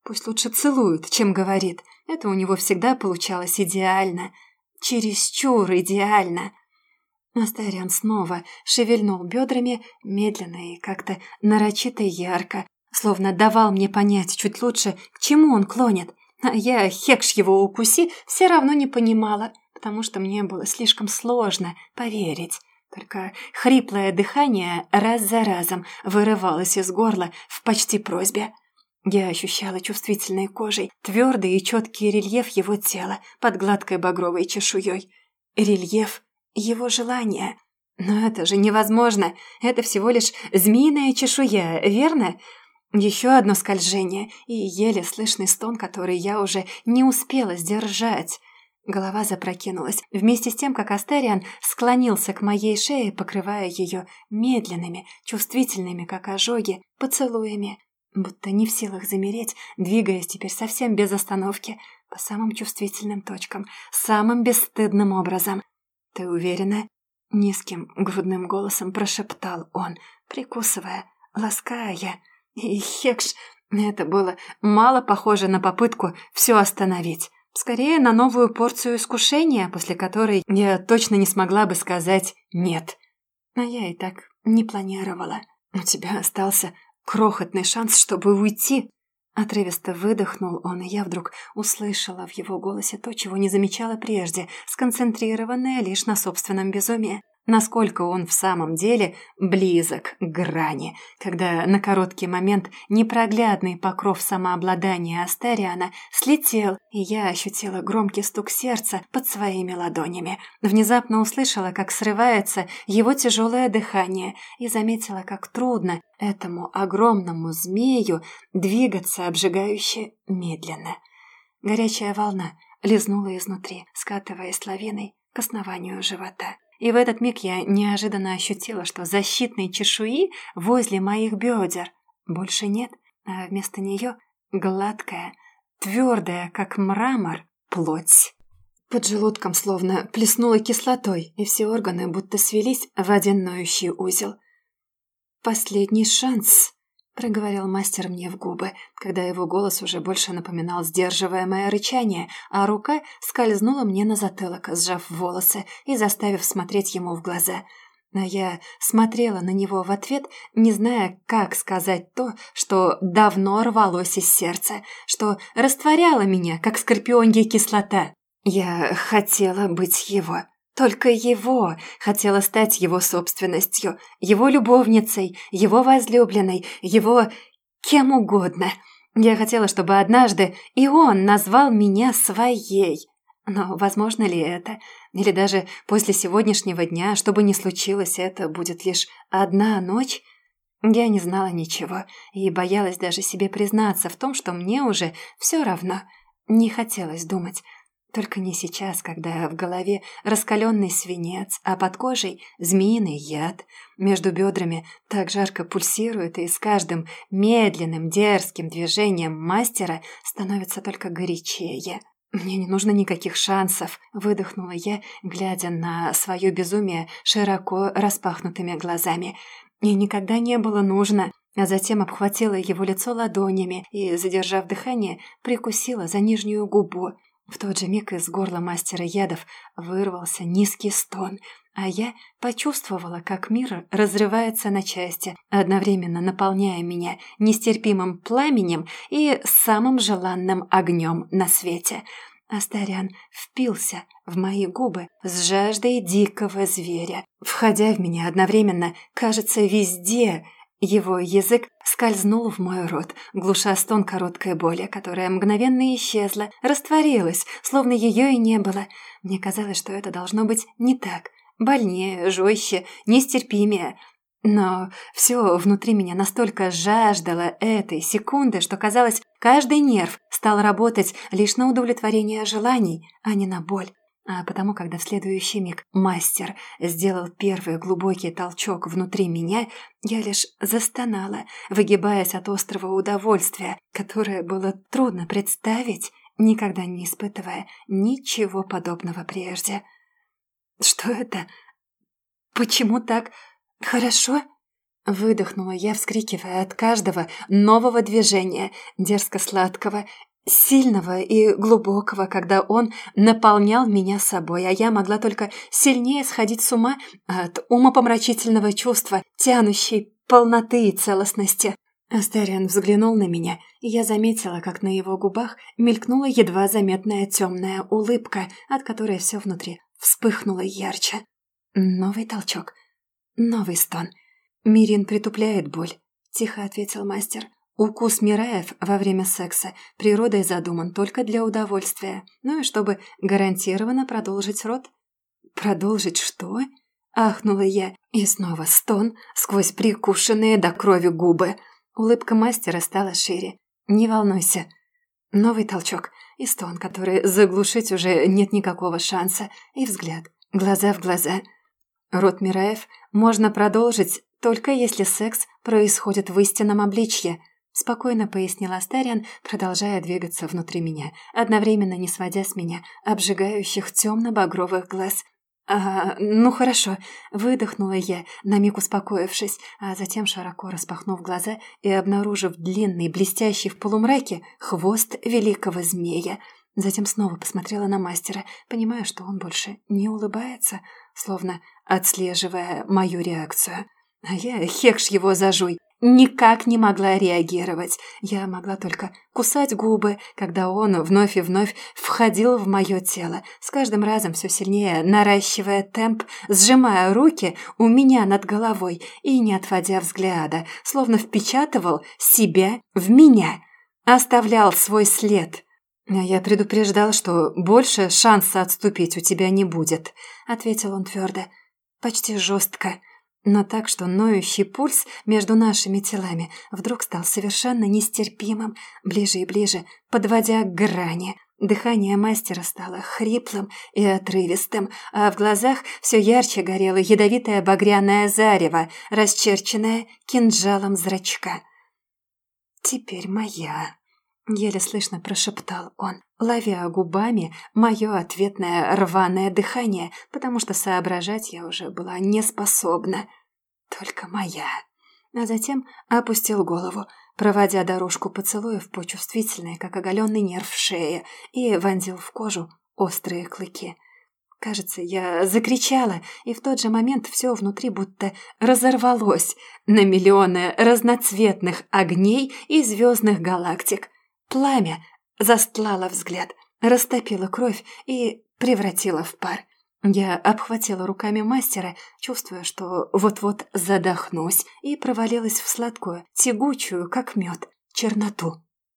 Пусть лучше целует, чем говорит. Это у него всегда получалось идеально. Чересчур идеально. Астариан снова шевельнул бедрами медленно и как-то нарочито ярко, словно давал мне понять чуть лучше, к чему он клонит. А я, хекш его укуси, все равно не понимала, потому что мне было слишком сложно поверить. Только хриплое дыхание раз за разом вырывалось из горла в почти просьбе. Я ощущала чувствительной кожей твердый и четкий рельеф его тела под гладкой багровой чешуей. Рельеф его желание. Но это же невозможно. Это всего лишь змеиная чешуя, верно? Еще одно скольжение и еле слышный стон, который я уже не успела сдержать. Голова запрокинулась, вместе с тем, как Астериан склонился к моей шее, покрывая ее медленными, чувствительными, как ожоги, поцелуями, будто не в силах замереть, двигаясь теперь совсем без остановки, по самым чувствительным точкам, самым бесстыдным образом. «Ты уверена?» — низким грудным голосом прошептал он, прикусывая, лаская. И хекш, это было мало похоже на попытку все остановить. Скорее, на новую порцию искушения, после которой я точно не смогла бы сказать «нет». Но я и так не планировала. У тебя остался крохотный шанс, чтобы уйти. Отрывисто выдохнул он, и я вдруг услышала в его голосе то, чего не замечала прежде, сконцентрированное лишь на собственном безумии насколько он в самом деле близок к грани, когда на короткий момент непроглядный покров самообладания Астериана слетел, и я ощутила громкий стук сердца под своими ладонями. Внезапно услышала, как срывается его тяжелое дыхание, и заметила, как трудно этому огромному змею двигаться обжигающе медленно. Горячая волна лизнула изнутри, скатываясь лавиной к основанию живота. И в этот миг я неожиданно ощутила, что защитной чешуи возле моих бедер больше нет, а вместо нее гладкая, твердая, как мрамор, плоть. Под желудком словно плеснуло кислотой, и все органы будто свелись в один ноющий узел. «Последний шанс!» Проговорил мастер мне в губы, когда его голос уже больше напоминал сдерживаемое рычание, а рука скользнула мне на затылок, сжав волосы и заставив смотреть ему в глаза. А я смотрела на него в ответ, не зная, как сказать то, что давно рвалось из сердца, что растворяло меня, как скорпионья кислота. Я хотела быть его. Только его хотела стать его собственностью, его любовницей, его возлюбленной, его кем угодно. Я хотела, чтобы однажды и он назвал меня своей. Но возможно ли это? Или даже после сегодняшнего дня, что бы ни случилось, это будет лишь одна ночь? Я не знала ничего и боялась даже себе признаться в том, что мне уже все равно. Не хотелось думать. Только не сейчас, когда в голове раскаленный свинец, а под кожей змеиный яд. Между бедрами так жарко пульсирует, и с каждым медленным, дерзким движением мастера становится только горячее. «Мне не нужно никаких шансов», — выдохнула я, глядя на свое безумие широко распахнутыми глазами. «Мне никогда не было нужно», а затем обхватила его лицо ладонями и, задержав дыхание, прикусила за нижнюю губу. В тот же миг из горла мастера ядов вырвался низкий стон, а я почувствовала, как мир разрывается на части, одновременно наполняя меня нестерпимым пламенем и самым желанным огнем на свете. Астарян впился в мои губы с жаждой дикого зверя, входя в меня одновременно, кажется, везде — его язык скользнул в мой рот, глуша стон короткой боли, которая мгновенно исчезла, растворилась, словно ее и не было. Мне казалось, что это должно быть не так. Больнее, жестче, нестерпимее. Но все внутри меня настолько жаждало этой секунды, что, казалось, каждый нерв стал работать лишь на удовлетворение желаний, а не на боль. А потому, когда в следующий миг мастер сделал первый глубокий толчок внутри меня, я лишь застонала, выгибаясь от острого удовольствия, которое было трудно представить, никогда не испытывая ничего подобного прежде. «Что это? Почему так хорошо?» Выдохнула я, вскрикивая от каждого нового движения, дерзко-сладкого сильного и глубокого, когда он наполнял меня собой, а я могла только сильнее сходить с ума от умопомрачительного чувства, тянущей полноты и целостности. Астериан взглянул на меня, и я заметила, как на его губах мелькнула едва заметная темная улыбка, от которой все внутри вспыхнуло ярче. Новый толчок, новый стон. Мирин притупляет боль, тихо ответил мастер. Укус Мираев во время секса природой задуман только для удовольствия, ну и чтобы гарантированно продолжить род. «Продолжить что?» – ахнула я, и снова стон сквозь прикушенные до крови губы. Улыбка мастера стала шире. «Не волнуйся». Новый толчок, и стон, который заглушить уже нет никакого шанса, и взгляд, глаза в глаза. Рот Мираев можно продолжить, только если секс происходит в истинном обличье, спокойно пояснил Астариан, продолжая двигаться внутри меня, одновременно не сводя с меня обжигающих темно-багровых глаз. «А, ну хорошо», — выдохнула я, на миг успокоившись, а затем, широко распахнув глаза и обнаружив длинный, блестящий в полумраке, хвост великого змея. Затем снова посмотрела на мастера, понимая, что он больше не улыбается, словно отслеживая мою реакцию. А я, хекш его зажуй, никак не могла реагировать. Я могла только кусать губы, когда он вновь и вновь входил в мое тело, с каждым разом все сильнее наращивая темп, сжимая руки у меня над головой и не отводя взгляда, словно впечатывал себя в меня, оставлял свой след. «Я предупреждал, что больше шанса отступить у тебя не будет», — ответил он твердо, почти жестко но так, что ноющий пульс между нашими телами вдруг стал совершенно нестерпимым, ближе и ближе, подводя к грани. Дыхание мастера стало хриплым и отрывистым, а в глазах все ярче горело ядовитое багряное зарево, расчерченное кинжалом зрачка. «Теперь моя», — еле слышно прошептал он, ловя губами мое ответное рваное дыхание, потому что соображать я уже была не способна. Только моя. А затем опустил голову, проводя дорожку поцелуев по чувствительной, как оголенный нерв шее, и вонзил в кожу острые клыки. Кажется, я закричала, и в тот же момент все внутри будто разорвалось на миллионы разноцветных огней и звездных галактик. Пламя застлало взгляд, растопило кровь и превратило в пар. Я обхватила руками мастера, чувствуя, что вот-вот задохнусь, и провалилась в сладкую, тягучую, как мед, черноту.